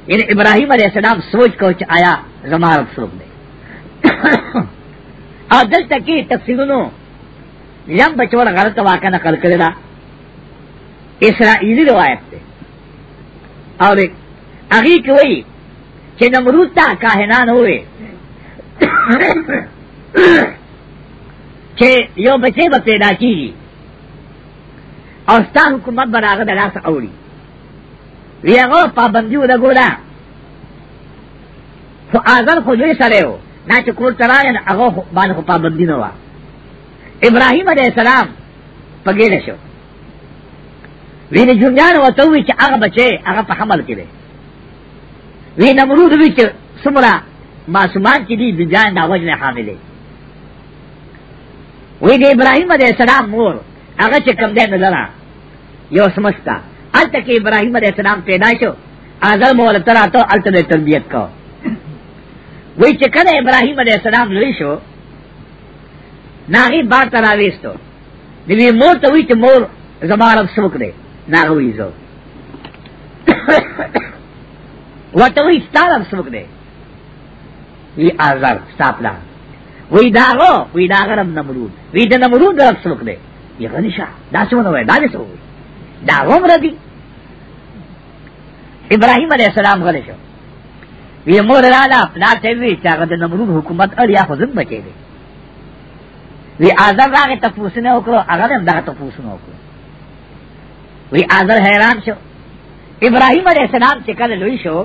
یعنی ابراہیم علیہ السلام سوچ کو آیا زما رب سوک دے [coughs] اور دل تک کی تفصیلوں لم بچور غلط واقع نقل کرے دا اسرائیلی روایت تے اور اگی کوئی چې نمرود ته کاهنان وې چې یو بچی به پیدا کیږي او ستا حکومت به راغه د لاسه اوړي وی هغه پابندي ولګوله خو اگر خو لوی سړی و نه چې کور ته راغی هغه باندې خو پابندي نه وه ابراهیم علیه السلام په ګېډه شو وینې جونګیان ورته وویل چې هغه بچی هغه په حمل کې دی وی نمرود وچ سمرا معصومان چې دی بجان دا وجنه حاملې وی د ابراهیم علیه السلام مور هغه چې کم دی نظر یو سمستا الته کې ابراهیم علیه السلام پیدا شو اعظم مول تر اته الته تربیت کو وی چې کله ابراهیم علیه السلام لوی شو ناغي بار تراويستو دی مور ته وی چې مور زمارب سمک دی ناغوي زو وته وی ستاره سوک دی وی ازر ساپلا وی داغو وی داغرم نمرود وی د نمرود رب سوک دی یی غنیشا دا څونه وای دا څه وای دا عمر دی ابراهیم علیه السلام غلی شو وی مور را لا پلا ته وی چې هغه د نمرود حکومت اړیا خو زم بچی دی وی ازر راغه تاسو نه وکړو هغه هم دا تاسو نه وکړو وی ازر حیران شو ابراهیم علیه السلام چې کله لوی شو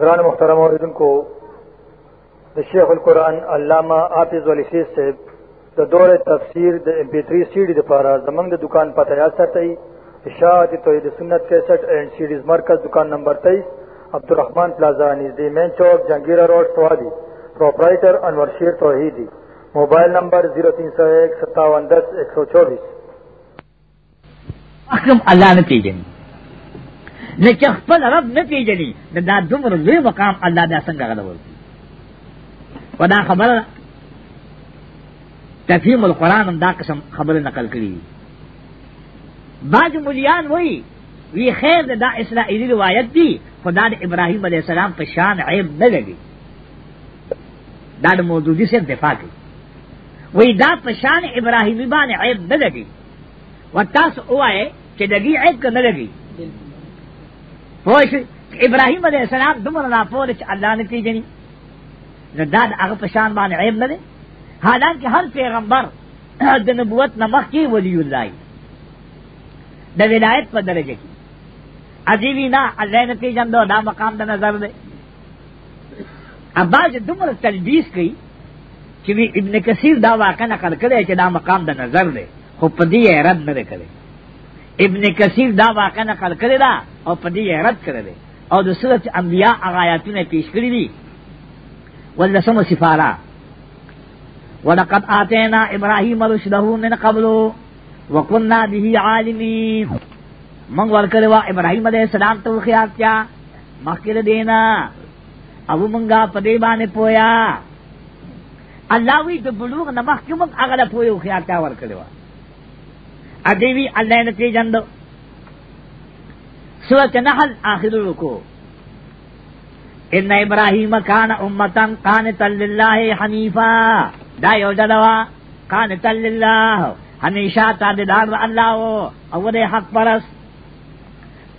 قرآن محترم اوردن کو شیخ القرآن علامہ حافظ ولی فیض سے د دور تفسیر د ایم پی 3 سیډي د پاره زمنګ د دکان پته یا ساتي اشاعت توحید سنت 61 اینڈ سیډیز مرکز دکان نمبر 23 عبدالرحمن پلازا نږدې مین چوک جنگیرا روډ سوادي پرپرایټر انور شیر توحیدی موبایل نمبر 0301 5710 124 اکرم الله نه پیژني نه چې خپل رب نه پیژني دا, دا دومره لوی مقام الله دا څنګه غلول و دا خبره تفهیم القرآن هم دا قسم خبره نقل کړي بعض مليان وایي وی خیر دا, دا اسرائیلی روایت دی خدا د ابراهیم علیہ السلام په شان عیب نه لګي دا د موجودی سے دفاع کوي وی دا په شان ابراهیمی باندې عیب نه لګي و تاسو وایي چې دګي عیب کنه لګي پوش ابراہیم علیہ السلام دمر را پور چ اللہ نے کی جنی داد اغه پشان باندې عیب نه دي حالانکه هر پیغمبر د نبوت نه مخکي ولی الله د ولایت په درجه کې عجیبی نه الله نه پیجن دو دا مقام د نظر دی اباج دمر تلبیس کوي چې وی ابن کثیر دا واقع نقل کړی چې دا مقام د نظر دی خو په دې رد نه کړی ابن کثیر دا واقع نقل کړی دا او په دې رد کړل او د سورۃ انبیاء آیاتونه پیش کړی دي ولسم سفارا ولقد آتینا ابراهیم رشده من قبل وكنا به عالمین من ورکړوا ابراهیم علیه السلام ته خیاطیا مخکې دینا او مونږه په دې باندې پویا الله وی د بلوغ نه مخکې مونږ هغه له پویو خیاطیا ورکړوا ا دې وی الله نه پیژندو سورت نحل آخر رکو ان ابراہیم کان امتن کان تل اللہ حنیفا دا یو جلوا کان تل اللہ ہمیشہ تابدار اللہ ہو اور حق پرست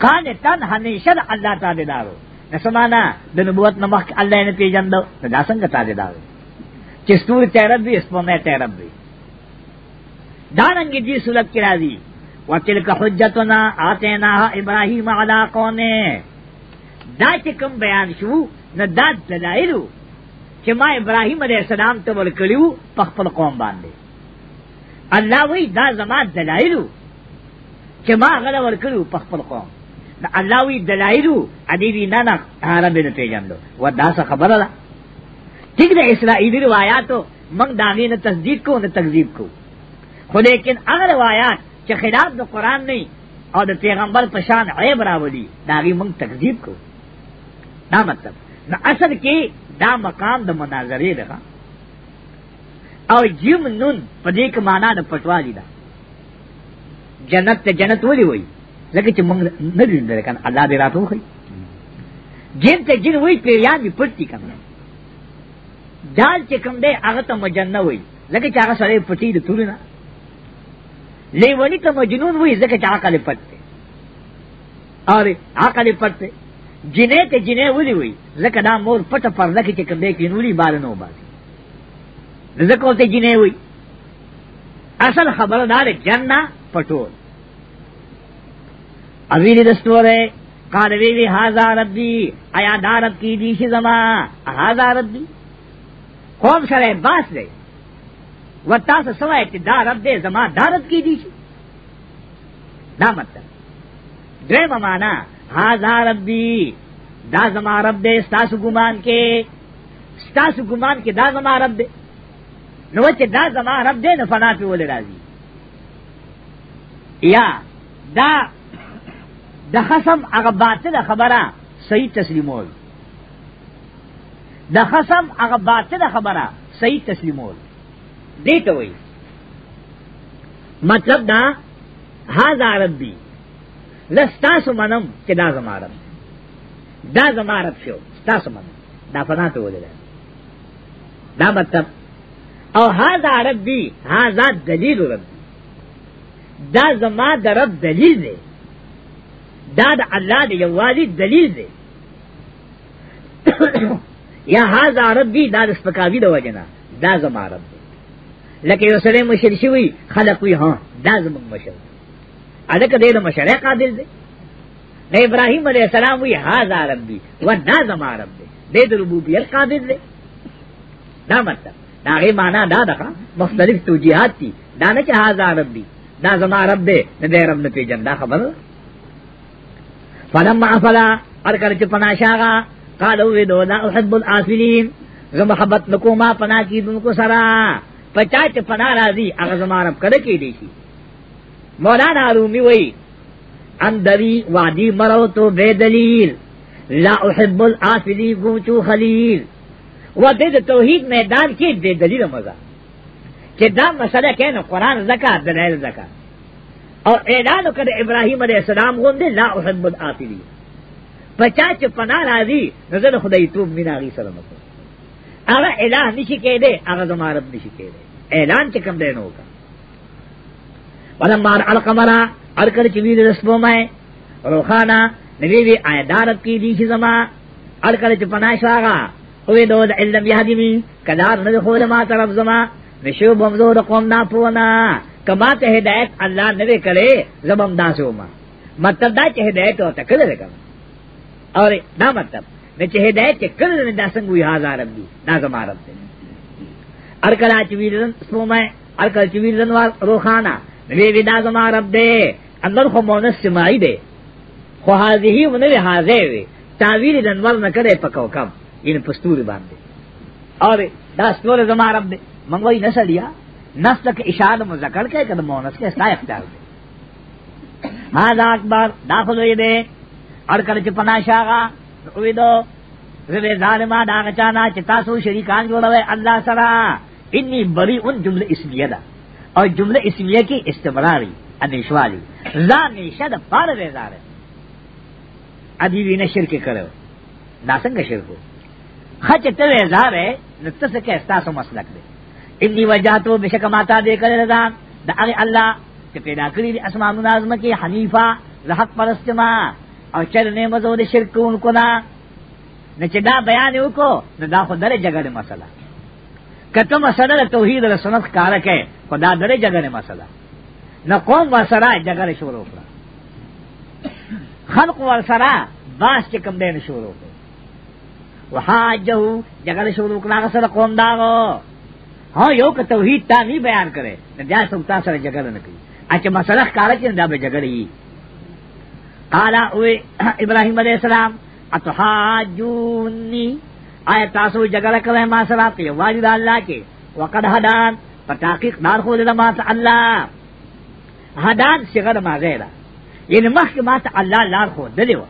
کان تن ہمیشہ اللہ تابدار ہو نسمانا دا نبوت نمخ اللہ نے پی جندو دا سنگا تابدار ہو چستور تیرب بھی اسپونے تیرب بھی داننگی جی سورت کی راضی وتلک حجتنا آتیناها ابراهیم علا قومه دا چې کوم بیان شو نه دا دلایلو چې ما ابراهیم علیه السلام ته ورکړیو په خپل قوم باندې الله وی دا زما دلایلو چې ما غل ورکړیو په خپل قوم دا الله وی دلایلو ادي وی نه نه عرب نه پیژندو و دا څه خبره ده ٹھیک ده اسرائیلی روایتو موږ داغې نه تصدیق کو نه تکذیب کو خو لیکن هغه روایت چې خلاف د قران نه او د پیغمبر په شان عیب راولي دا غي موږ تکذیب کو دا مطلب نو اصل کې دا مقام د مناظرې ده او جیم نون په دې کې معنا د پټوالی ده جنت ته جنت ولي وای لکه چې موږ نه لیدل کنه الله دې راتو خي جن ته جن وای پیریان دې پټ دي کنه دال چې کوم دې هغه ته مجنه وای لکه چې هغه سره پټی د تورنه لیونی کا مجنون وہی زکر چا عقل پت تے اور عقل پت تے جنے تے جنے ولی ہوئی زکر دا مور پت پر زکر چکم دے کی نوری بارنو بازی زکر تے جنے ہوئی اصل خبردار جنہ پٹول اویلی دستور ہے قال وی وی حاضر ربی آیا دارب کی دیش زما حاضر ربی قوم سرے باس لے و تاسو سوا اقتدار رب دې زما دارت کی دي دا مطلب دغه معنا هاذا ربي دا زما رب دې تاسو ګمان کې تاسو ګمان کې دا زما رب دې نو چې دا زما رب دې نه فنا په ول راځي یا دا د خصم هغه باطله خبره صحیح تسلیمول د خصم هغه باطله خبره صحیح تسلیمول دې ته وایي مطلب دا هاذا ربي لستاسو منم چې دا زمارب دا زمارب شو ستاسو منم دا فنا ته وځل دا مطلب او هاذا ربي هاذا دلیل ربي دا زما د رب دلیل دی دا د الله د یوازي دلیل دی [coughs] یا هاذا ربي دا د سپکاوی د وجنه دا زما رب لکه یو سره مشر شوی خلق وی ها دا زمونږ مشر الکه دې له مشره قادر دی نه ابراهیم علیه السلام وی هاذا ربی و نا زما رب دی دې د ربوبیت قادر دی دا مطلب دا غي معنا دا ده مختلف توجیهات دي دا نه چې هاذا ربی دا زما رب دی نه دې رب نه پیژن دا خبر فلما افلا ارکل چې پناشاغا قالو وی دو دا احب العافلین زه محبت نکوما پنا کی دونکو سره پچا چې پنا راځي هغه زماره کړه کې دی شي مولانا رومي وای اندری وادی مرو تو بے دلیل لا احب العافلی گوچو خلیل و دے توحید میدان کی بے دلیل مزہ کہ دا مسئلہ کہ نا قرآن زکا دلیل زکا اور اعلان کر ابراہیم علیہ السلام گوندے لا احب العافلی پچا چپنا راضی نظر خدای توب مینا غی سلامت اگر الہ نشی کہہ دے اگر زما رب نشی کہہ دے اعلان چکم دے نو کا ولما القمرا ارکل چویل رسمو میں روخانا نبی وی آئے دارت کی دی چی زما ارکل چ پناہ شاغا اوے دو دا علم یہدی می کدار نہ خود ما طرف زما نشو بمزور قوم نا پونا کما تے ہدایت اللہ نے کرے زبم داسو ما مطلب دا چ ہدایت او تکلے کر اور نہ مطلب میں چہے دے کہ کل دن دا سنگوی حاضر ہاں رب دی دا زمان رب دی ارکلا چوی رن سمو میں ارکلا چوی رن وال روخانا نوی دا زمان رب دے اندر خو مونس سمائی دے خو حاضی ہی و نوی وی چاوی رن وال نکرے پکو کم ان یعنی پستور باندے اور دا سنور زمان رب دے منگوی نسا لیا نس تک اشاد مذکر کے کد مونس کے سائے اختیار دے ہاں دا اکبر داخل خلوی دے اور کرچ پناشا گا اوی دو وی ظالما دا غچانا چې تاسو شریکان جوړوي الله سره انی بری ان جمله اسمیه ده او جمله اسمیه کې استمراری انیشوالی ځان نشه د پاره وزاره ادی وینه شرک کړو دا څنګه شرکو خچ ته وزاره نته څه کې تاسو مسلک دی انی وجاتو بشک ماتا دے کر رضا دا اغی اللہ چا پیدا کری دی اسمان نازم کی حنیفہ لحق پرستما او چرنے مزو دے شرک ان کو نا نہ چدا بیان او کو نہ دا خود درے جگہ دے مسئلہ کتو مسئلہ توحید رسنت کارک ہے خدا درے جگہ دے مسئلہ نہ قوم ورسرا جگہ دے شروع کرا خلق ورسرا باس چکم دے شروع کرا وحاجہو جگہ دے شروع کرا غسر قوم داغو ہاں یو کہ توحید تا نہیں بیان کرے نہ جا سکتا سر جگہ نہ کی اچھا مسئلہ کارک ہے نہ دا بے جگہ دے قال اوے ابراہیم علیہ السلام اتحاجونی آیا تاسو جگل کوئے ما سرا کہ واجد اللہ کے وقد حدان پتاقیق دار خود لما تا اللہ حدان شغر ما غیرہ یعنی مخ کے ما تا اللہ لار خود دلیو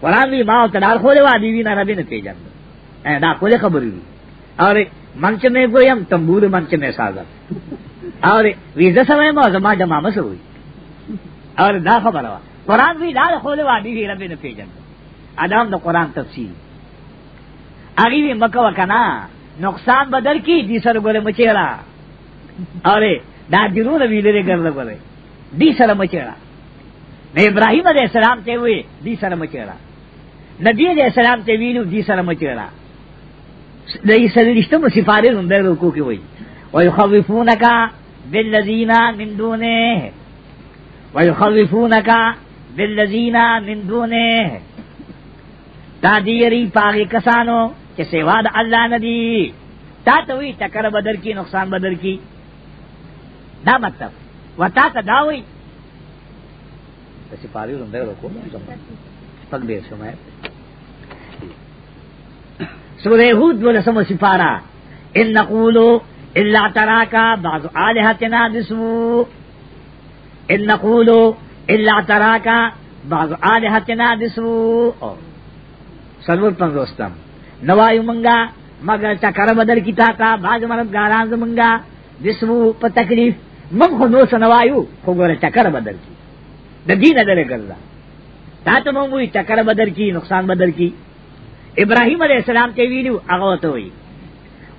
قرآن بھی ماں تا لار خود لیو آدیوی نا ربی نتی جند اے دا کولے خبری بھی اور منچ میں گویم تنبور منچ میں سازت اور ویزا سوئے مو زمان جمع مسوئی اور دا خبر ہوا قرآن بھی لال خول وادی بھی رب نے پیجن ادام دا قرآن تفصیل آگی بھی مکہ وکنا نقصان بدل کی دی سر گولے مچیڑا ارے دا جنون بھی لے کر لگ رہے دی سر مچیڑا نہ ابراہیم علیہ السلام سے ہوئے دی سر مچیڑا نبی علیہ السلام سے ویلو دی سر مچیڑا دی سر رشتہ مصفارے اندر روکو کی ہوئی ویخوفونکا باللزینہ من دونے ویخوفونکا للذینا من دونه تا دیری پاگی کسانو چه سیوا دا اللہ ندی تا توی چکر بدر کی نقصان بدر کی دا مطلب و تا تا داوی سپاری رندے رکو پک دیر شمائے سورہ ہود ولسم سپارہ ان نقولو اللہ تراکا بعض آلہتنا بسو ان نقولو اللہ ترا کا بعض آلہتنا دسو سلور پنزوستم نوایو منگا مگر چکر بدل کتا کا بعض مرد گاران زمنگا دسو پا تکلیف من خو نو سنوایو خو گورا چکر بدل کی دا دین ادر کرزا تا تا موموی چکر بدل کی نقصان بدل کی ابراہیم علیہ السلام تے ویلو اغوتو وی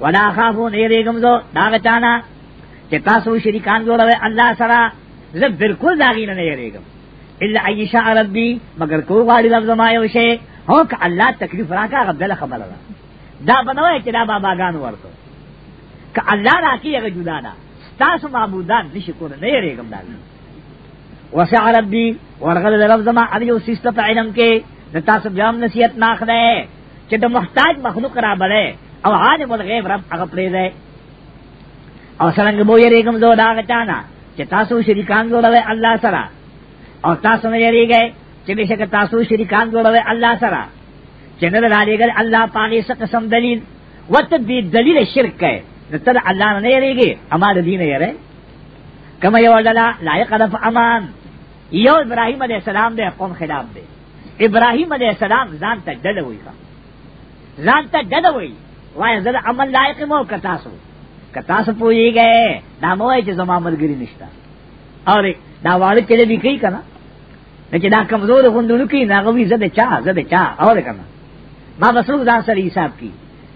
ولا خافون اے ریگم زو داغتانا چکاسو شریکان جوڑا وے اللہ سرا زب بالکل داغی نہ نہیں گم اللہ عیشہ عربی مگر کو غاڑی لفظ ما یو شی ہو کہ اللہ تکلیف را کا غبل خبر را دا بنوے کہ دا بابا گان ورتو کہ اللہ را کی اگر جدا دا تاسو معبودان نشی کو نہیں رہے گم داغی وسع ربی ورغل لفظ ما ابیو سیستہ علم کے تاسو جام نصیحت ناخ دے چې د محتاج مخلوق را بلې او عالم الغیب رب هغه پرې دی او څنګه مو یې رګم زو دا غچانا چې تاسو شریکان جوړوي الله سره او تاسو نه یریږئ چې بشک تاسو شریکان جوړوي الله سره چې نه لړېګل الله پاکي څه قسم دلیل وت دې دلیل شرک ہے نتل الله نه یریږي اما د دین یې کما یو الله لایق د امان یو ابراهیم علیه السلام دې قوم خلاف دې ابراهیم علیه السلام ځان ته ډډه وایي ځان ته ډډه وایي وای زړه عمل لایق مو کتاسو کتا سو پوئی گئے دا موئی چی زمان مرگری نشتا اور دا وارد چلے بھی کئی کنا نچے دا کمزور خندونو کی ناغوی زد چاہ زد چاہ اور کنا ما بسوک دا سر حساب کی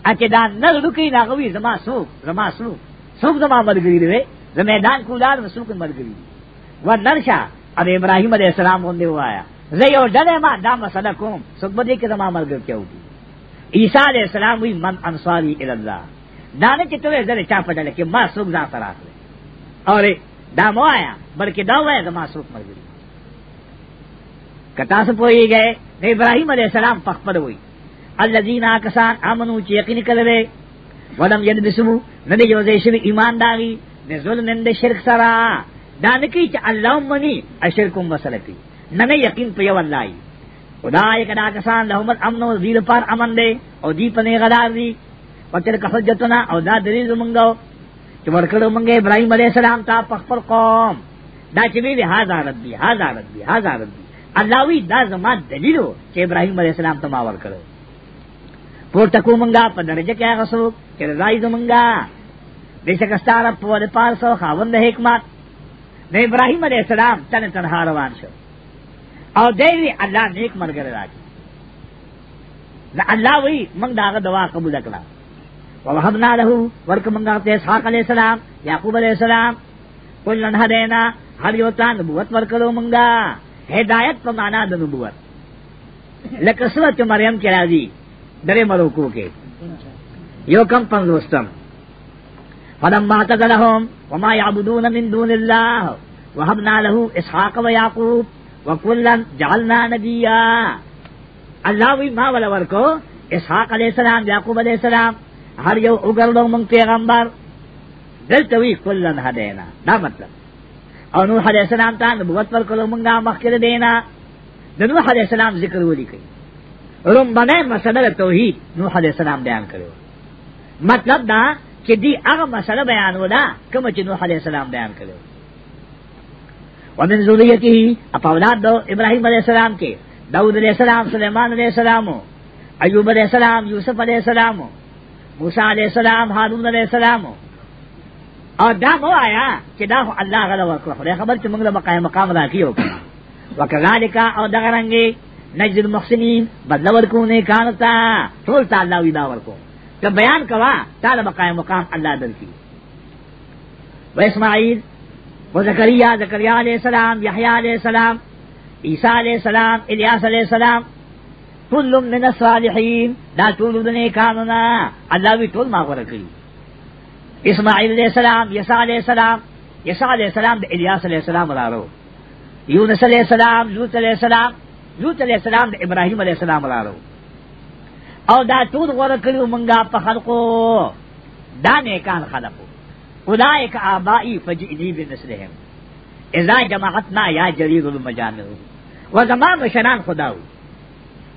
اچے دا نغلو کی ناغوی زمان سوک زمان سوک سوک زمان مرگری روے زمیدان کولار مسوک مرگری و نرشا اب ابراہیم علیہ السلام ہوندے ہوا آیا زی اور ڈلے ما دا مسئلہ کوم سوک بدے کے زمان مرگر کیا ہوگی عیسیٰ علیہ السلام ہوئی من انصاری الاللہ دانے کی توے زلے چاپ ڈلے کہ ما سوک دا تراس لے اور دا مو آیا بلکہ دا وے ما سوک مر گئی کتا سے پوئی گئے ابراہیم علیہ السلام پخپد ہوئی الذین آکسان آمنو چی یقین کلے ولم یلبسو ندی جو زیشو ایمان داری نے ظلم اند شرک سرا دانکی چ اللہ منی اشرکم وسلتی ننے یقین پیو اللہ اولائک دا کسان لهم الامن و زیر پار امن دے او دی پنے غدار دی وتر کفل جتنا او دا دلیل زمونږه چې ورکړو مونږه ابراهيم عليه السلام ته خپل قوم دا چې وی هاذا ربي هاذا ربي هاذا ربي الله وی دا زما دلیل چې ابراهيم عليه السلام ته ما ورکړو پورته کومنګا په درجه کې هغه څوک چې راځي زمونږه بشک ستاره په دې پارسو خاوند حکمت د ابراهيم عليه السلام تنه تنها روان شو او دیوی الله نیک مرګ راځي الله وی موږ داغه دوا قبول کړه ووهبنا له ورک منگا تے اسحاق علیہ السلام یعقوب علیہ السلام کلن ہدینا ہر یوتا نبوت ورکلو منگا ہدایت پا مانا دا نبوت لکسوت مریم کی راضی در مروکو کے یو کم پنزوستم فلما تدلهم وما يعبدون من دون الله وهبنا له اسحاق ويعقوب وكلا جعلنا نبيا اللہ وی ما ولا ورکو اسحاق علیہ السلام یعقوب علیہ السلام ہر یو اگردو منگ پیغمبر دلتوی کلن ہدینا دا مطلب اور نوح علیہ السلام تا نبوت پر کلو منگا مخکر دینا نوح علیہ السلام ذکر ولی کئی رنبنے مسئلہ توحید نوح علیہ السلام بیان کرو مطلب دا چې دی هغه مسله بیان ودا کوم چې نوح علی السلام بیان کړو ومن ذریته اپ اولاد دو ابراهیم علی السلام کې داوود علی السلام سليمان علی السلام ایوب علی السلام یوسف علی السلام موسی علیہ السلام هارون علیہ السلام او دا مو آیا چې دا الله غلا ورکړه خو خبر چې موږ له مقام مقام راکیو وکذالک او دغه رنګي نجد المحسنین بدل ورکو نه کانتا ټول تعالی وی دا ورکو ته بیان کوا تعالی مقام مقام الله درکی و اسماعیل و زکریا زکریا علیہ السلام یحیی علیہ السلام عیسی علیہ السلام الیاس علیہ السلام کل من الصالحین دا ټول د نیکانو الله وی ټول ما غره کړی اسماعیل علیہ السلام یسع علیہ السلام یسع علیہ السلام د الیاس علیہ السلام راړو یونس علیہ السلام لوط علیہ السلام لوط علیہ السلام د ابراهیم علیہ السلام راړو او دا ټول غره کړی مونږه په خلقو دا نیکان خلقو اولئک آبائی فجئنی بمثلهم اذا جماعتنا یا جلیل المجامع و زمان مشران خداو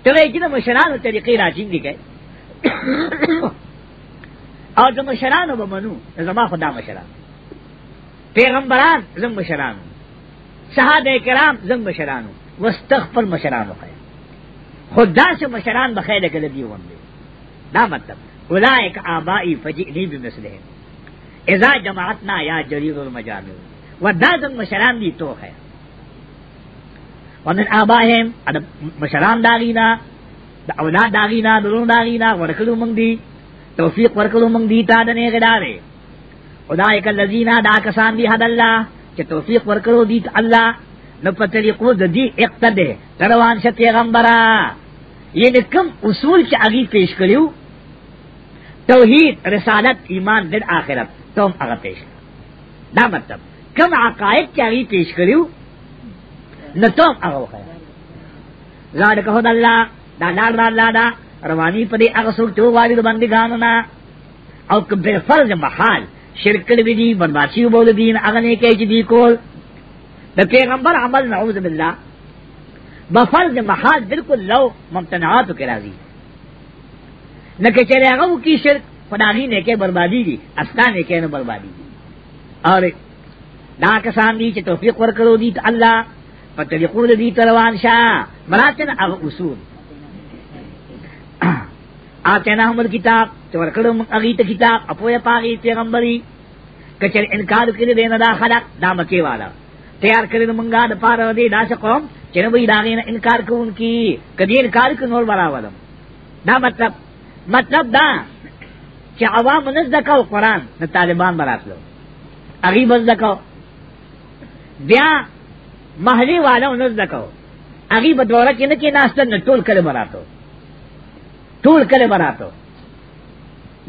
تو وی چې د مشرانو طریقې راټینګ کړي او د مشرانو به منو زما خدا مشران پیغمبران زم مشرانو صحابه کرام زم مشرانو واستغفر مشرانو خیر خدا سے مشران بخیر کله دی وم دی دا مطلب اولائک آبائی فجئنی بمثلهم اذا جماعتنا یا جریر المجامع ودا زم مشران دی تو خیر ومن آبائهم د مشران داغینا د اولاد داغینا د لون داغینا ورکلو مونږ دی توفیق ورکلو مونږ دی تا د نه غدارې اولئک الذین دا کسان دی حد الله چې توفیق ورکلو دی الله نو په طریقو د دې اقتدې روان شه پیغمبره یعنی کوم اصول چې هغه پیش کړیو توحید رسالت ایمان د آخرت تم هغه پیش دا مطلب کوم عقاید چې هغه پیش کړیو نہ تو اغه وخیا لاړ کہو د الله دا لاړ دا الله دا رواني پدې اغه سوک ته واري د باندې غاننا او که به فرض محال شرک دې دي بنواسی بول دین اغه نه کوي چې دی کول د پیغمبر عمل نعوذ بالله بفرض محال بالکل لو ممتنعات کې راځي نہ کہ چلے اگر وہ کی شرک خداغی نے کہ بربادی دی اسنا نے کہ بربادی دی اور دا کسان دی چې توفیق ورکړو دي ته الله په طریقو دې روان شاه مراتب او اصول [clears throat] آتینا هم کتاب چې ورکړو موږ هغه ته کتاب اپوې پاغي پیغمبري کچر انکار کړي دې دا خلق دا مکی والا تیار کړل مونږه د پاره دې داس قوم چې نو وی داغې نه انکار کوونکی کدی انکار کوي نور براولم دا مطلب مطلب دا چې عوام نه ځکاو قران نه طالبان براتلو هغه بس ځکاو بیا محلی والا نزد کو اگی بدورہ کی نکی ناستہ نہ ٹول کلے براتو ٹول کلے براتو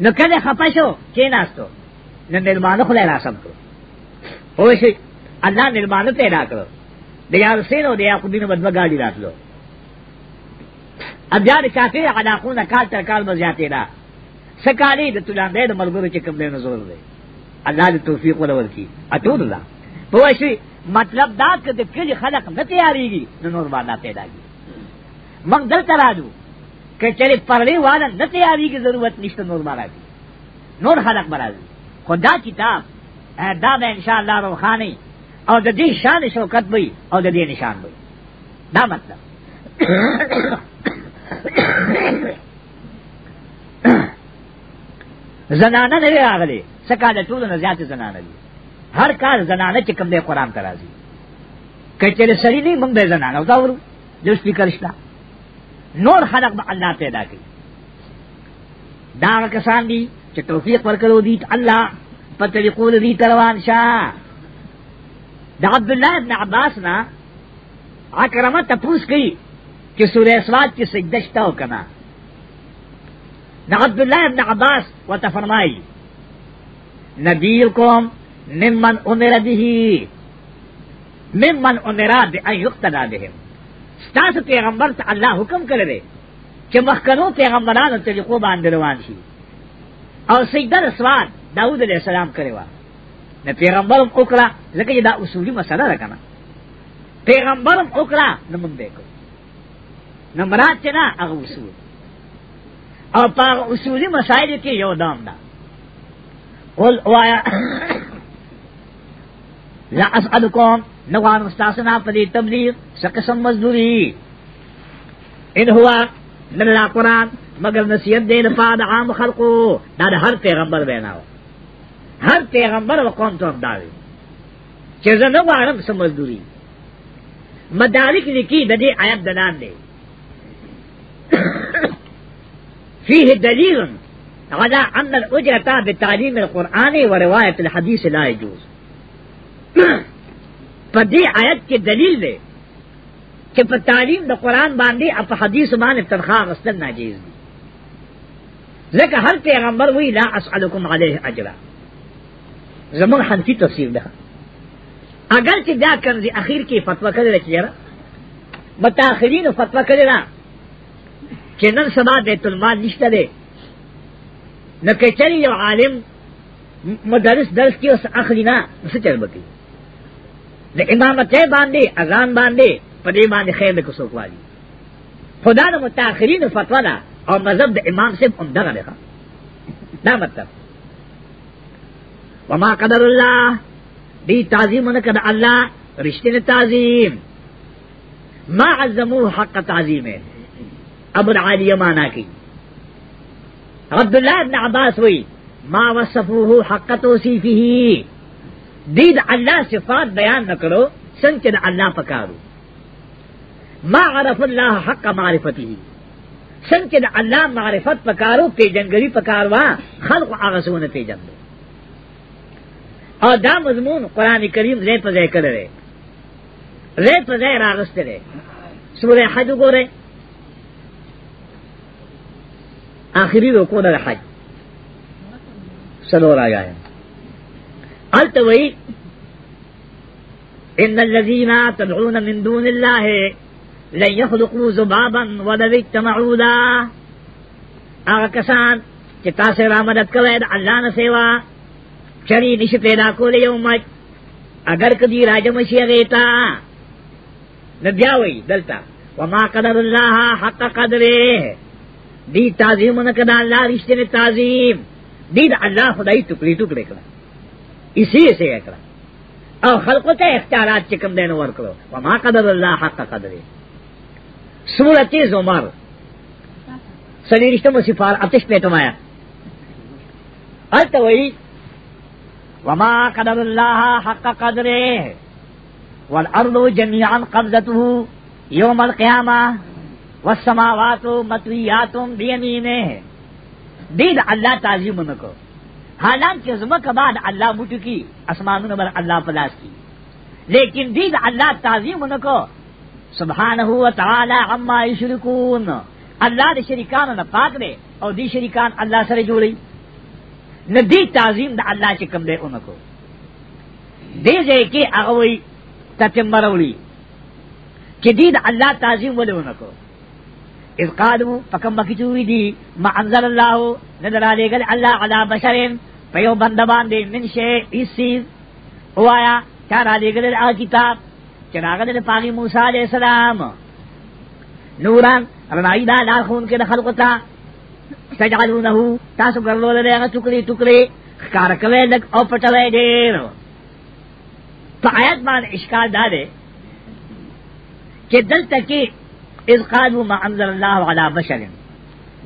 نو کلے خپشو کی ناستو نو نرمانو خلے را سب کو ہوشی اللہ نرمانو تیرا کرو دیا رسین و دیا خودین بدو گاڑی رات لو اب جار چاہتے ہیں علاقون کال ترکال مزیاتے را سکالی دتولان دے دمرگرو چکم دے نظر دے اللہ دے توفیق ولور کی اٹول اللہ پوشی مطلب دا کہ د کلی خلق نہ تیاری گی نو نور والا پیدا گی مقدل کرا دو کہ چلے پرلے والا نہ تیاری کی ضرورت نشتا نور والا دی نور خلق برا دی خدا کتاب دا بے انشاءاللہ روخانی اور دا دی شان شوکت بھئی اور دا دی نشان بھئی دا مطلب [coughs] زنانہ نوے آگلے سکا دا چولو نزیات زنانہ دی هر کار زنانه چې کوم دی قران ته راځي کچره سړی نه موږ به زنانه دا ورو د سپیکر شته نور خلق به الله پیدا کوي دا کسان دي چې توفیق ورکړو دي الله په طریقو دي روان شه د عبد الله ابن عباس نه اکرمه تپوس کوي چې سورہ اسواد کې سجده شته او کنه د عبد الله ابن عباس وتفرمایي نبی کوم ممن امر به ممن امرا به یقتدا به ستاسو پیغمبر ته الله حکم کړی چې مخکنو پیغمبرانو ته کو باندې روان شي او سجده رسوان داود علیہ السلام کړی و نه پیغمبرم وکړه ځکه چې دا اصولي مسله ده کنه پیغمبرم وکړه نو مونږ وکړو نو مراد چې نه هغه اصول او په اصولي مسایل کې یو دام ده قل وایا لا اسالكم نوان استاسنا پدی تبلیغ سقسم مزدوری ان ہوا من قرآن مگر نصیحت دے فاد عام خلقو دا دا ہر پیغمبر بیناو ہر پیغمبر و قوم تو داوی چیزا نغارم سم مزدوری مدارک لکی دا دی آیت دنان دے فیہ دلیغن غدا ان الاجرتا بتعلیم القرآن و روایت الحدیث لا يجوز [coughs] په دې آیت کې دلیل دی چې په تعلیم د قران باندې او په حدیث باندې تنخوا غستل ناجیز دي ځکه هر پیغمبر وی لا اسالکم علیه اجر زمون حنفی تفسیر ده اگر چې دا کنځي اخیر کې فتوا کړل چې یاره متأخرین فتوا کړل چې نن سبا د تلمال نشته ده نو کچری یو عالم مدرس درس کې اوس اخلي نه څه چل بکی د امامتې باندې اذان باندې په دې باندې خیر د کوڅو والی خدا د متأخرین فتوا ده او مذهب د امام سیب هم دغه ده دا مطلب وما قدر الله دې تعظیم نه کړه الله رښتینه تعظیم ما عظمو حق تعظیم ابو العالی معنا کی عبد الله بن عباس وی ما وصفوه حق توصیفه دی دا اللہ صفات بیان نہ کرو سنچ دا اللہ پکارو ما عرف اللہ حق معرفتی سنچ دا اللہ معرفت پکارو پی جنگری پکاروا خلق آغسون پی جنگو اور دا مضمون قرآن کریم رے پزے کر رہے رے پزے راغست رہے سورہ حج گو رہے آخری روکو نہ حج سلو راجا ہے التوئی ان الذين تدعون من دون الله لن يخلقوا ذبابا ولو اجتمعوا له هغه کسان چې تاسو را مدد کوي د الله نه سیوا چری نشي پیدا کولې یو مچ اگر کدی راجم شي غیتا نبیاوی دلتا وما قدر الله حق قدره دی تعظیم نه کړه الله رښتینه تعظیم دی د الله خدای ټوکړي ټوکړي کړه اسی سے ایک او خلقو ته اختیارات چکم دینو ورکلو وما قدر اللہ حق قدر سورۃ زمر سلی رشتہ مصفار اتش پیٹو مایا البته وی وما قدر اللہ حق قدر والارض جميعا قبضته يوم القيامه والسماوات مطويات بيمينه دید الله تعظیم نکو حالانکہ زمک بعد اللہ مٹ کی آسمان بر اللہ پلاس کی لیکن دید اللہ تعظیم ان کو سبحان ہو تعالی عما یشرکون اللہ دے شریکان نہ پاک دے اور دی شریکان اللہ سر جوڑی نہ دی تعظیم دا اللہ سے کم دے ان کو دے دے کے اغوی تتم مروڑی کہ دید اللہ تعظیم بولے ان کو اذ قالوا فکم مکی چوری دی ما انزل اللہ ندرا لے گل اللہ علی بشرین پیو بند باندې من شی اس چیز وایا چا را لګل هغه کتاب چې راغله د پاغي موسی عليه السلام نوران رنائی دا لار خون کې د خلقو ته تجعلونه تاسو ګرځول له هغه ټوکري ټوکري ښکار کوي لګ او پټوي ډېر په آیت باندې اشکال دا دی چې دلته کې اذ قالوا ما انزل الله على بشر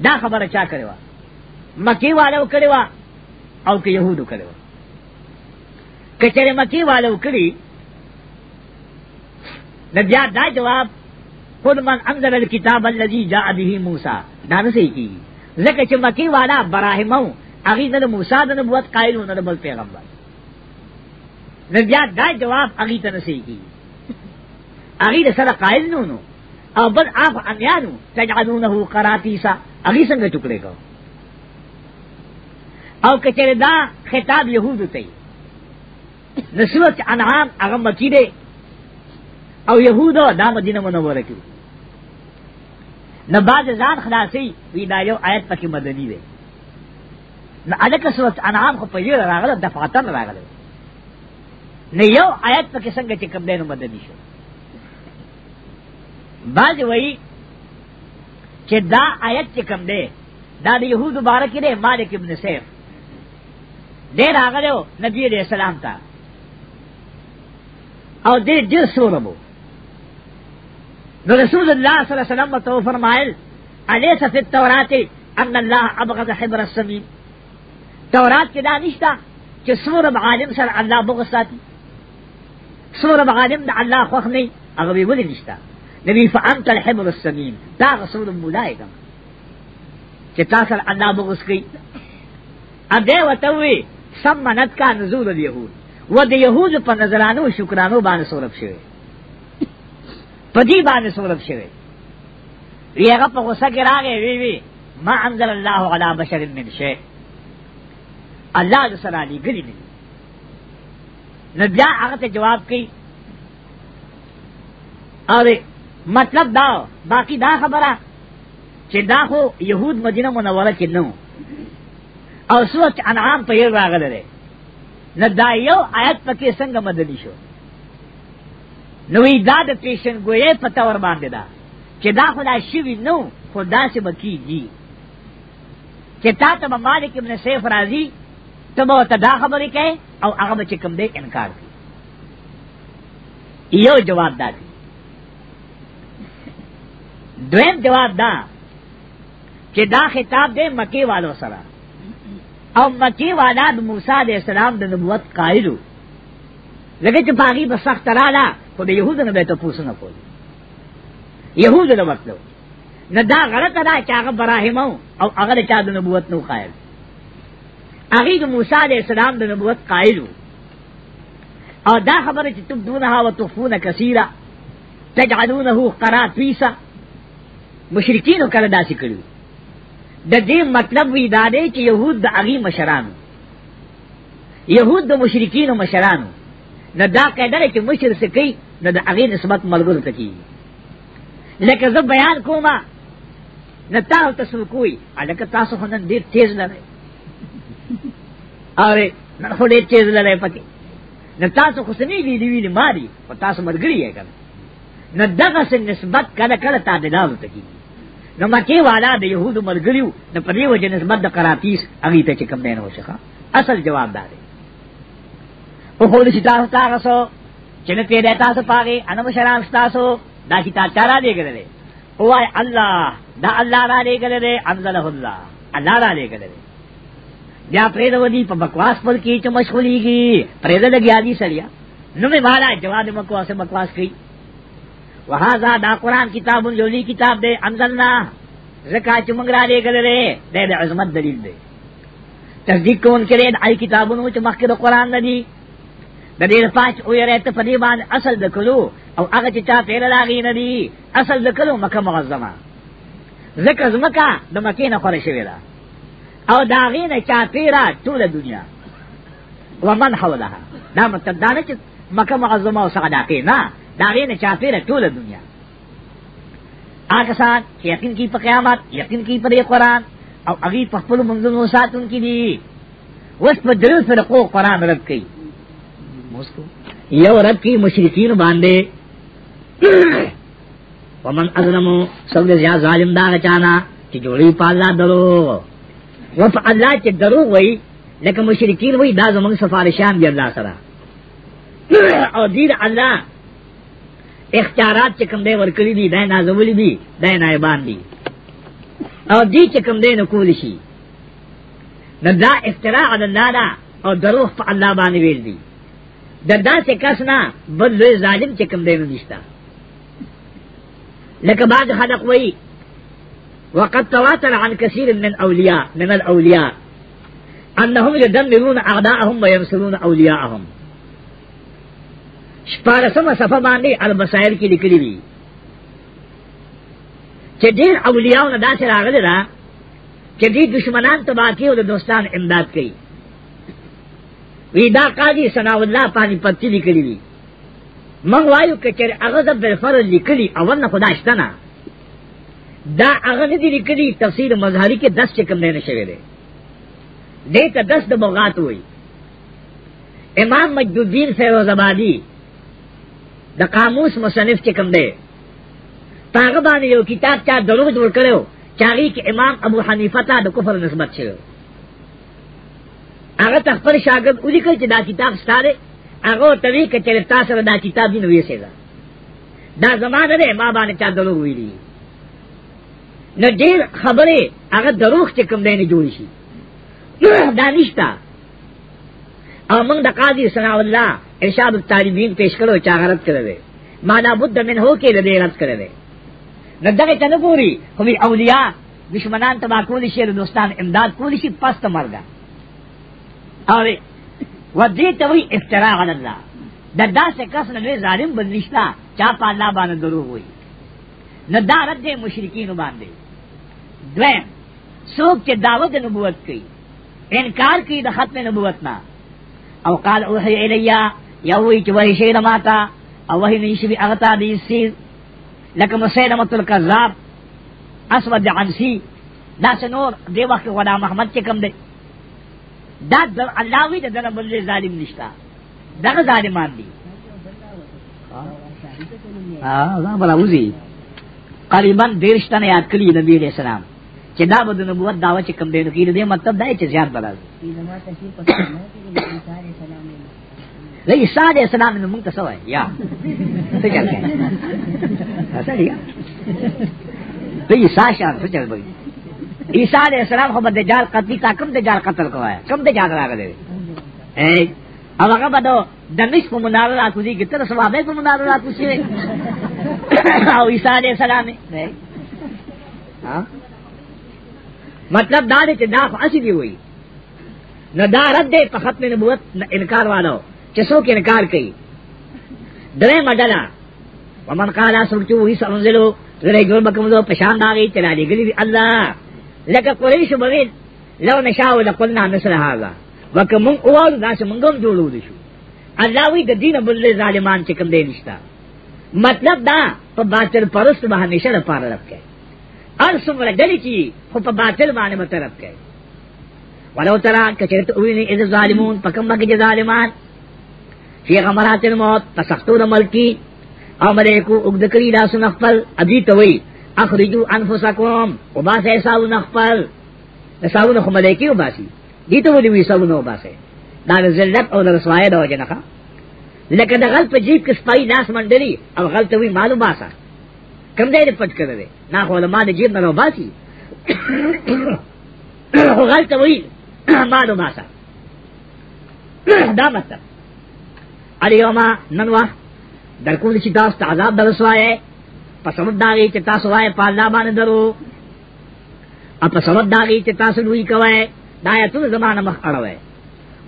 دا خبره چا کړې و مکی والو کړې و او که یهودو کړو کچره مکی والو کړی نبیا دا جواب خود من انزل الكتاب الذي جاء به موسی دا نه صحیح کی لکه چې مکی والا براهمو هغه د موسی د نبوت قائل نه بل پیغمبر نبیا دا جواب هغه ته نه صحیح کی هغه سره قائل نه نو او بل اپ انیانو تجعلونه قراتیسا هغه څنګه ټکړې کوو او کچر دا خطاب یہودو تی نسوت انعام اغم مکی دے او یہودو دا مدینہ منور کی نہ بعض ځان خلاصي وی دا یو آیت پکې مدني دی نہ الک سورۃ انعام خو په یو راغله دفعتن راغله نه یو آیت پکې څنګه چې کوم دینو مدني شو بعض وی چې دا آیت چې کوم دی دا د يهودو بارکې دی مالک ابن سیف دیر آگا دے نبی علیہ السلام تا او دیر دیر سوربو نو رسول اللہ صلی اللہ علیہ وسلم تو فرمائل علیہ فی التورات ان اللہ ابغض حبر السمین تورات کے دا نشتا کہ سورب عالم سر اللہ بغض ساتی سورب عالم دا اللہ خوخ نہیں اغوی ولی نشتا نبی فانت الحبر السمین دا غصور مولائے گم کہ تاثر اللہ بغض کی اب دے وتوی سم منت کا نزول الیہود و د یهود په نظرانو شکرانو باندې سورب شوی پدی باندې سورب شوی یغه په غوسه کې راغی وی وی ما انزل الله علی بشر من شیء الله د سره علی ګری دی نو بیا هغه ته جواب کړي اره مطلب دا باقی دا خبره چې دا خو يهود مدینه منوره کې نه او سورت انعام په یو راغله ده نه دا یو آیت پکې څنګه مدلی شو نوې دا د پیشن ګوې په تور باندې ده چې دا خدا شوی نو خدا سے بکیږي چې تا ته مالک ابن سیف راضی ته به ته دا خبرې کوي او هغه چې کوم دی انکار کوي یو جواب دا دی دویم جواب دا چې دا خطاب دی مکی والو سره او مکی والا د موسی علیہ السلام د نبوت قائلو لکه چې باغی به سخت رااله خو د يهودو نه به ته پوښتنه کوي يهودو نه مطلب نه دا غلطه ده چې هغه براهیمو او هغه چا د نبوت نو قائل هغه د موسی علیہ السلام د نبوت قائلو او دا خبره چې تب دونها او تخفون کثیره تجعلونه قرات فیسا مشرکین کله داسې کړو د دې مطلب وی دا دی چې يهود د اغي مشرانو يهود د مشرکین او مشرانو نه دا قاعده چې مشر سکی نه د اغي نسبت ملګرو ته کیږي لکه زه بیان کومه نه تاسو تاسو کوی الکه تاسو هنن ډیر تیز لره اره نه خو ډیر تیز لره پکې نه تاسو خو سنی دی دی ویلی ماری او تاسو مرګری یې کنه نه دغه سن نسبت کله کله تعدیلات ته کیږي نو مکی والا د یهود ملګریو د پدې وجه نسبت د قراتیس اغي ته چکم دین وشخه اصل جواب دار او خو دې تاسو تاسو چې نه پیدا تاسو پاره انم شرام تاسو دا چې تاسو را لګلې او الله دا الله را لګلې انزله الله الله را لګلې بیا پرېد ودی په بکواس پر کې چې مشغولېږي پرېد لګیا دي سړیا نو مې والا جواب مکو اسه بکواس کوي وهذا دا قران کتاب یولی کتاب دے انزلنا زکا چمنگرا دے گلے دے دے عظمت دلیل دے تصدیق کون کرے ای کتابونو چې مخکې د قران ندی د دې پاج او یره ته په دې باندې اصل د کلو او هغه چې چا پیل راغی ندی اصل د کلو مکه معظمه زکه زمکا د مکه نه خور شوی دا او دا غینه چا پیرا ټول دنیا ومن حولها دا مطلب دا نه چې مکه معظمه او سعدا کې نه داغے نے چاہتے رہ ٹول دنیا آکسان کہ یقین کی قیامت یقین کی پر قرآن اور اگی پخل منظم و سات ان کی دی اس پر درست رقو قرآن رب کی یو رب کی مشرقین باندھے ومن اظلمو سب نے زیادہ ظالم دا چانا کہ جوڑی پالا درو وہ اللہ کے درو وہی لیکن مشرقین وہی دا زمنگ سفارشان بھی اللہ سرا [clears throat] اور دین اللہ اختیارات چکم دے ورکلی دی دای نازولی دی دای نایبان دی او دی چکم دے نکول شی نو دا افتراع دا اللہ دا او دروح پا اللہ بانی ویل دی دا دا سے کسنا بل لوی ظالم چکم دے نشتا لکه بعض خلق وی وقد تواتر عن كثير من اولیاء من الاولیاء انهم يدمرون اعداءهم وينصرون اولياءهم شپارسم صفه باندې المسائل کې لیکلي دي چې ډېر اولیاء نه داسې راغلي دا چې دې دشمنان تباہ کوي او د دوستان امداد کوي وی دا قاضي ثنا الله پانی پتی لیکلي دي موږ وایو چې هغه د بالفرض لیکلي اول نه خدا شته نه دا هغه نه دي لیکلي تفسیر مظهری کې 10 چکم نه شوی دی دې ته 10 د بغات وایي امام مجدودین فیروز آبادی د قاموس مصنف چې کوم دی هغه باندې یو کتاب چا دروغ جوړ کړو چاغي کې امام ابو حنیفه ته د کفر نسبت شوی هغه خپل شاګرد ولیکل چې دا کتاب ستاره هغه توی کې چې تاسو دا کتاب دی نو یې سیدا دا زمانه ده ما باندې چا دروغ ویلي نه ډیر خبره هغه دروغ چې کوم دی نه جوړ شي [clears throat] دا نشته امن د قاضي ثناء الله ارشاد الطالبین پیش کړو چا غلط کړو ما نه بد من هو کې دې غلط کړو نو دغه چنه ګوري خو اولیاء دشمنان تبا کولی شي دوستان امداد کولی شي پس ته مرګه اوی و دې ته وی افتراء علی الله د داسې کس نه ظالم بدلښتا چا په الله باندې درو وي نه دا رد مشرکین باندې دویم څوک چې دعوت نبوت کوي انکار کوي د ختم نبوت نه او قال اوحی الیا یوی چې وحی شي لماتا او وحی نشي بي اغتا دي سي لکه مسیلمه تل کذاب اسود عنسی دا نور دی وخت غلام محمد چې کم دی دا در الله وی د دنه بل ظالم نشتا دا ظالمان دي ها دا بلا وزي قریبا دیرشتنه یاد کړی نبی علیہ السلام چې دا بده نبوت داوا چې کم دی نو کې دې مطلب دا چې زیات بلل لے عیسیٰ علیہ السلام نے منگ تسو ہے یا سجل گئے ایسا لیا تو عیسیٰ شاہ سجل بگی عیسیٰ علیہ السلام خوب دجال قتلی کا کم دجال قتل کو ہے کم دجال راگ دے اے اب اگر بدو دمش کو منار را کسی کی طرح سوابے کو منار را کسی ہے او عیسیٰ علیہ السلام ہے مطلب دا دے کہ دا خاصی دی ہوئی نہ دا رد دے پا ختم نبوت انکار والا ہو چسو کے انکار کی درے مڈلا ومن قالا سرچو وہی سنزلو زرے گل بکم دو پشان داغی چلا دی گلی دی اللہ لکا قریش بغیر لو نشاو لقلنا مثل حالا وکا من اوالو ناس منگم جولو دشو اللہ وی گدین بلد ظالمان چکم دے نشتا مطلب دا پا باطل پرست با ہمیشہ دا پارا رب کے ارسم ردلی چی خو پا باطل بانے مطلب کے ولو ترا کچرت اوینی از ظالمون پکم بکی ظالمان فی غمرات الموت پسختو دا ملکی او ملیکو اگدکری دا سنخفل ابی توی اخرجو انفسکوم او باس ایساو نخفل ایساو نخو ملیکی او باسی دیتو دیو ایساو نو باسی دا زلت او دا رسوائی دا وجه نخا لکه دا غلط پا جیب کس پای ناس مندلی او غلط وی مالو باسا کم دے دے پچ کردے نا خو علماء دا جیب نرو باسی غلط وی مالو باسا دا مطلب الیوما ننوا در کول چې تاسو ته عذاب درسوای پس سمد داغي چې تاسو وای په الله باندې درو اپ سمد داغي چې تاسو دوی کوي دا یتو زمانه مخ اړوي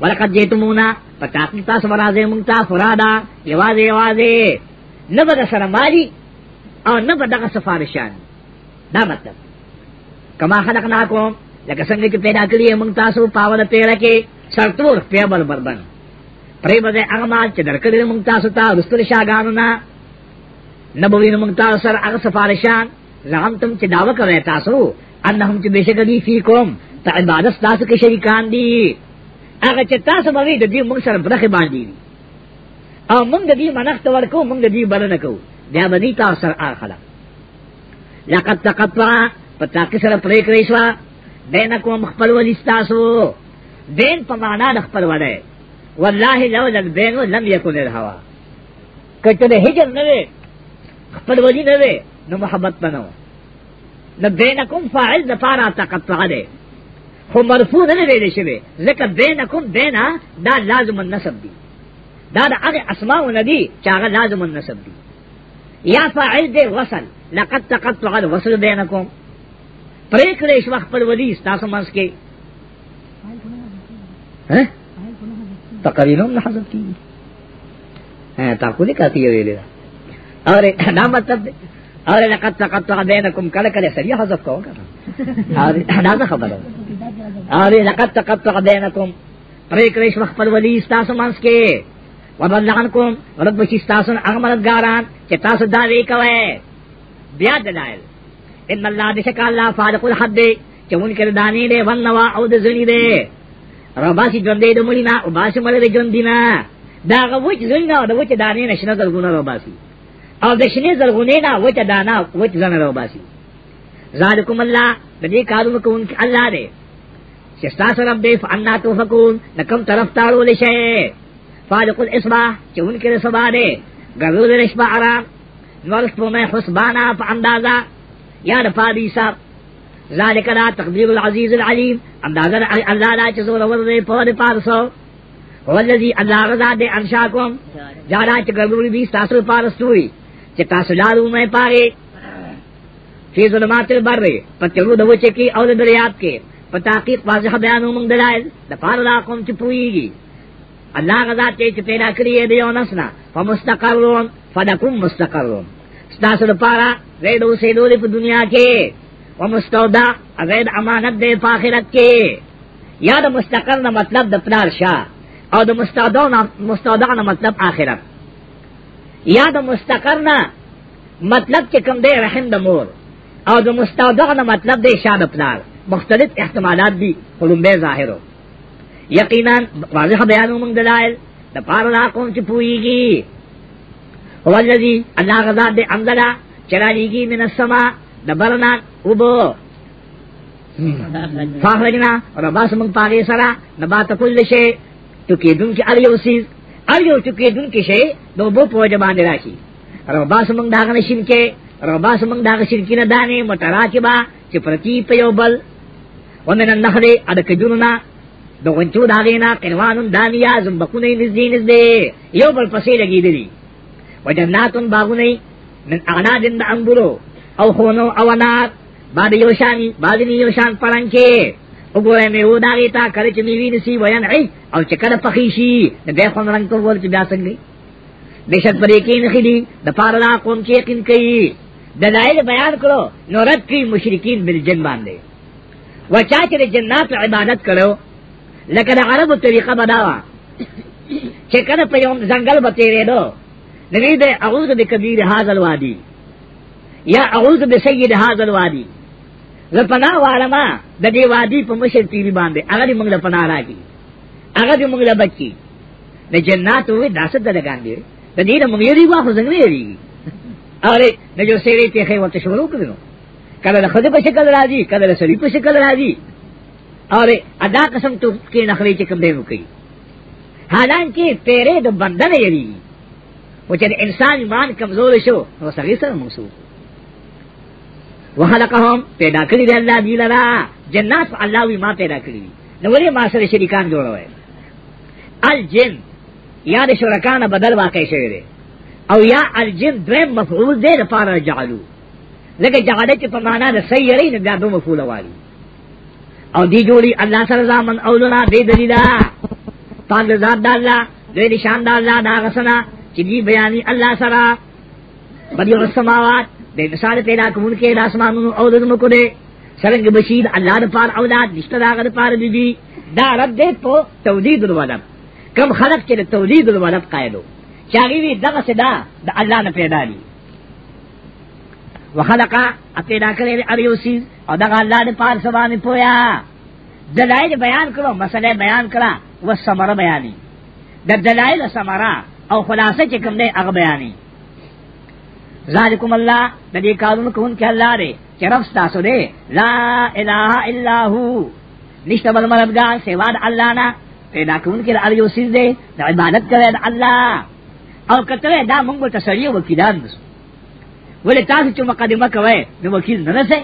ولقد جئتمونا پتاکی تاسو ورازه مونږ ته فرادا یوازې یوازې نه بد سره مالی او نه بد دغه سفارشان دا مطلب کما خلقناکم لکه څنګه چې پیدا کړی مونږ تاسو پاول پیړه کې سرتور پیبل بربند پری بده هغه مال چې درکړل موږ تاسو ته رسول شاګانو نه نبوی موږ تاسو سره هغه سفارشان لهم تم چې داوا کوي تاسو انهم چې بشک دي فی کوم ته عبادت تاسو کې شریکان دي هغه چې تاسو به د دې موږ سره برخه باندې او موږ دې منښت ورکو موږ دې بلنه کوو بیا به دې تاسو سره اخلا لقد تقطع پتا کې سره پرې کړې شو بینکو مخبل ولستاسو دین په معنا د خپل وړه والله لو لم بینو لم یکن الهوا کچه ده حجر نوے خپل ولی نوے نو محبت بنو لبینکم فاعل دفارا تقطع دے خو مرفوع نه ویل شوی لکه بینکم بینا دا لازم النسب دی دا د هغه اسماء ندی چې هغه لازم النسب دی یا فاعل دی وصل لقد تقطع الوصل بینکم پریکړې شوخ پر ولی تاسو منځ کې ها تقریرم نه حذف کیږي تعقل کافیه ویلې دا اور دا مطلب اور لقد تقطع بينكم کله کله سړي حذف کوو دا دا خبره اور لقد تقطع بينكم پرې کړې شو خپل ولي تاسو مانس کې وبلغنكم رب شي تاسو هغه مددګاران چې تاسو دا وی کوي بیا دلایل ان الله دې شکل الله فارق الحد چې مونږ کې دانی دې ونوا او د زنی دې رباسی جوندې د مړینا او باسی مړې د جوندینا دا غوچ زنګا د وچ دانې نشنه زلګونه رباسی او د شنې زلګونه نه وچ دانا وچ زنه رباسی ذالکم الله د دې کارو کوون الله دې چې تاسو رب دې فانا توفقون نکم طرف تاړو لشه فالق الاصباح چې انکه له سبا دې غرور رشبعرا نور سپومه حسبانا په اندازا یا د پادیسا ذالک لا تقدیر العزیز العلیم اندازہ اللہ لا چزور ورد پود پارسو والذی اللہ غزا دے انشاکم جانا چگردوری بھی ساسل پارستوی چتا سلالو میں پارے فی ظلمات البر پتلو دوچے کی اول دریاب کے پتاقیق واضح بیانو منگ دلائل دفار را قوم چپوئی گی اللہ غزا تے چپینا کریے دیو نسنا فمستقرون فنکم مستقرون ستاسل پارا ریڈو سیدوری پا دنیا کے و مستودع اغید امانت دے پاخرت کے یا دا مستقر نا مطلب دا پلار شاہ او دا مستودع نا مطلب آخرت یا دا مستقر نا مطلب چې کم دے رحم دا مور او دا مستودع نا مطلب دے شاہ دا پلار مختلف احتمالات دی قلومبے ظاہرو یقینا واضح بیانو منگ دلائل دا پار را کون چی پوئی گی والذی اللہ غزاد دے انزلہ چلا لیگی من السماء دبرنا اوبو فاخرجنا رباس من پاگی سرا نبات کل شے ٹکی دن کی اریو سیز اریو ٹکی دن کی شے دو بو پوج باندھ راشی رباس من داغن شن کے رباس من داغ شن کی ندانے متراکبا چپرتی پیو بل ومن النخر ادک جننا دو غنچو داغینا قنوان دانیا زمبکونی نزدی نزدی یو بل پسی لگی دلی وجنات باغونی من اعناد دا انبرو او خونو او نار باندې یو شان باندې یو شان پړن کې وګوره مې و داږي تا کله چې مې ویني سي ویان عي او چې کله پخې شي د خون رنگ ته ورته بیا څنګه دشت پر یقین خلی د پاره لا قوم کې یقین کوي دلایل بیان کړو نو رد کی مشرکین بل جن باندې وچا چې جنات عبادت کړو لکه د عربو طریقه بداوا چې کله په یوم ځنګل بتیرې دو نوی د اعوذ بکبیر هاذ الوادی یا اعوذ بسید هذا الوادی لپنا والما د دې وادی په مشر پیری باندې هغه موږ له پنا راکی هغه موږ له بچی د جنات وې داسه د لګاندې د دې نه موږ یې واخو څنګه یې اره د جو سیری ته خې وته شروع کړو کله د خدای په شکل راځي کله د سړي په شکل راځي اره ادا قسم ته کې نخري چې کوم دی وکي حالانکه پیره د بندنه یې وي او چې انسان ایمان کمزور شو نو سړي سره موصوف وخلقهم پیدا کړی دی الله دی لرا جنات الله وی ما پیدا کړی دی نو ولې ما سره شریکان جوړوي الجن یا د شرکان بدل واقع شوی دی او یا الجن دویم مفعول دی لپاره جعلو لکه جعاله چې په معنا د سیری نه بیا دو مفعول والی او دی جوړی الله سره ځامن اولنا دی دلیلا پاند ذات د الله دوی نشان د الله دا غسنا چې دی بیانی الله سره بدیو السماوات دے مثال پیدا کون کے داسمانونو او دزم کو دے سرنگ بشید اللہ دا پار اولاد نشتہ دا غد پار بی بی دا رب دے پو تولید الولد کم خلق چلے تولید الولد قائدو چاگیوی دغه صدا د الله نه پیدا دي وخلقا پیدا کړی اریوسی او دغه الله د پار سبا نه پویا دلایل بیان کړو مسله بیان کړه و سمره بیانې د دلایل سمره او خلاصه چې کوم دی هغه بیانې ذالکم اللہ ندی کارون کون کہ اللہ دے چرف ستاسو دے لا الہ الا ہو نشتہ بالمربگان سیواد اللہ نا پیدا کون کہ علیو سیز دے دا عبادت کرے دا اللہ او کترے دا منگو تسریع وکیلان دسو ولی تاسو چو مقدمہ کوئے نو وکیل نرسے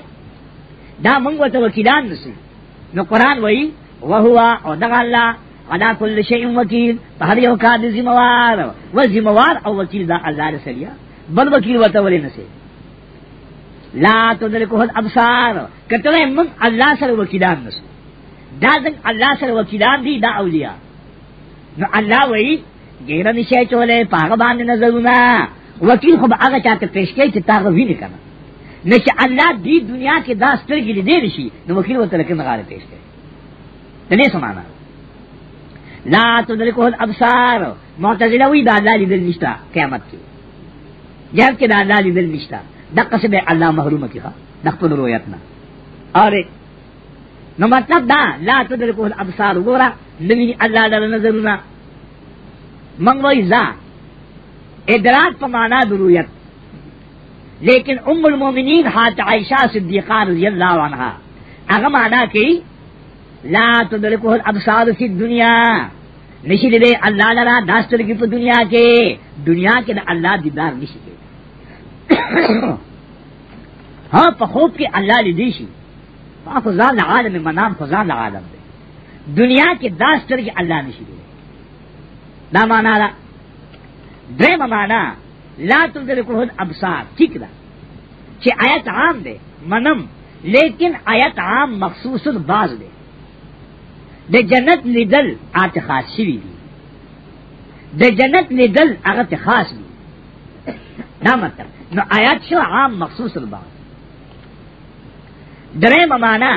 دا منگو تا وکیلان دسو نو قرآن وئی وہوا او دغا اللہ علا کل شئیم وکیل پہر یو کار ذموار و ذموار او وکیل دا اللہ رسلیہ بل بکی وته ولې نسی لا تدرکه الابصار کته من الله سره وکیلان نس دا څنګه الله سره وکیلان دي دا اولیاء نو الله وایي ګیر نشي چوله پاغه باندې نظرونه وکیل خو هغه چاته پیش کوي چې تاغه ویني کنه نشه الله دې دنیا کې دا سترګې لیدې نشي نو وکیل وته لکه مغاله پیش کوي دې سمانا لا تدرکه الابصار معتزله وی دا الله لیدل نشته قیامت کې جب کہ دا اللہ لی دل نشتا دقا سے بے اللہ محروم کی خواہ نخپل رویتنا اور نو مطلب دا لا تدرکو الابصار گورا نمی اللہ لر نظرنا منگوئی زا ادراک پا مانا درویت لیکن ام المومنین حات عائشہ صدیقہ رضی اللہ عنہ اگر مانا کی لا تدرکو الابصار فی الدنیا نشی دے اللہ لرا داستر کی دنیا کے دنیا کے دا اللہ دیدار نشی دے [coughs] ہاں پخوب کے اللہ لدیشی خزان عالم منام خزان عالم دے دنیا کے داستر کی اللہ نشی دے نہ مانا را دے مانا لا تم دل کو ابسار ٹھیک دا چھ آیت عام دے منم لیکن آیت عام مخصوص باز دے د جنت لیدل آت خاص شوی دی د جنت لیدل هغه ته خاص دی دا مطلب نو آیات شو عام مخصوص الباب درې معنا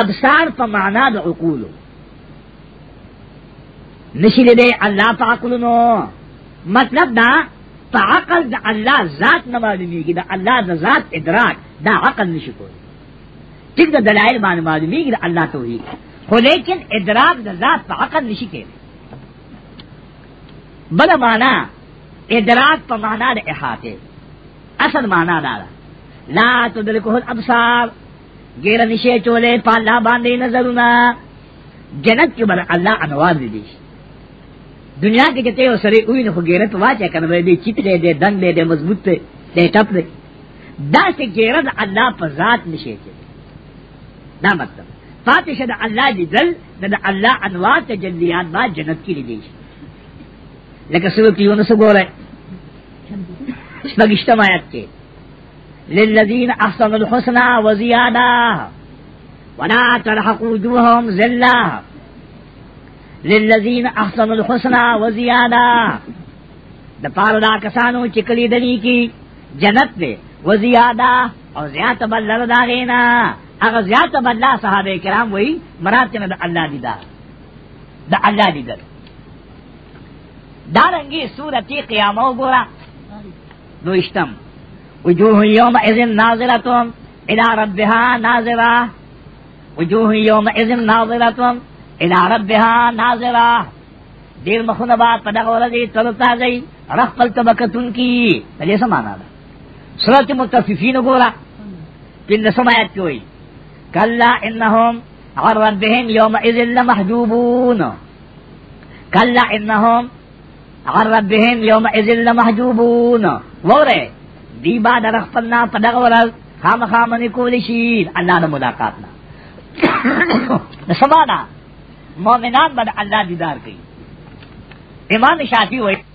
ابصار په معنا د عقول نشي لیدې الله تعالی مطلب دا په عقل د الله ذات نه معلومیږي د الله د ذات ادراک دا عقل نشي کولی ټیک د دلایل باندې معلومیږي د الله توحید خو لیکن ادراک د ذات په عقل نشي کېږي بل معنا ادراک په معنا د احاطه اصل معنا دا لا تدرکه الابصار غیر نشي چولې په الله باندې نظرونه جنت کې بل الله انوار دي دنیا کې چې ته سره وې نه خو غیرت واچا کنه به دې چیت دې دنګ دې مضبوط دې ټپ دې دا چې غیرت الله په ذات نشي کېږي دا مطلب پاتې شه د الله لیدل د الله انوار تجلیات با جنت کې لیدل لکه څنګه چې ونه سګورې شپږشته آیات کې للذین احسنوا الحسنى وزیاده ولا تلحق وجوههم ذلة للذین احسنوا الحسنى وزیاده د پاره دا کسانو چې کلی دلی کې جنت دی وزیاده او زیات بل لرداغینا اگر زیادت بدلا صحابہ کرام وہی مراد چنہ دا اللہ دیدار دا اللہ دیدار دارنگی صورتی قیامو گورا دو اشتم وجوہ یوم اذن ناظرتم الى ربها ناظرہ وجوہ یوم اذن ناظرتم الى ربها ناظرہ دیر مخون با پدغ ورزی تلتا گئی رخ پلت بکتن کی جیسا مانا دا صورت متففین گورا پن نسم آیت کی ہوئی كلا إنهم عن ربهم يومئذ لمحجوبون كلا إنهم عن ربهم يومئذ لمحجوبون وره دي بعد رخصنا پدغ ورز خام خامنی کولی شید اللہ دا ملاقاتنا [coughs] سبانا مومنان بد اللہ دیدار کی امام شافی وی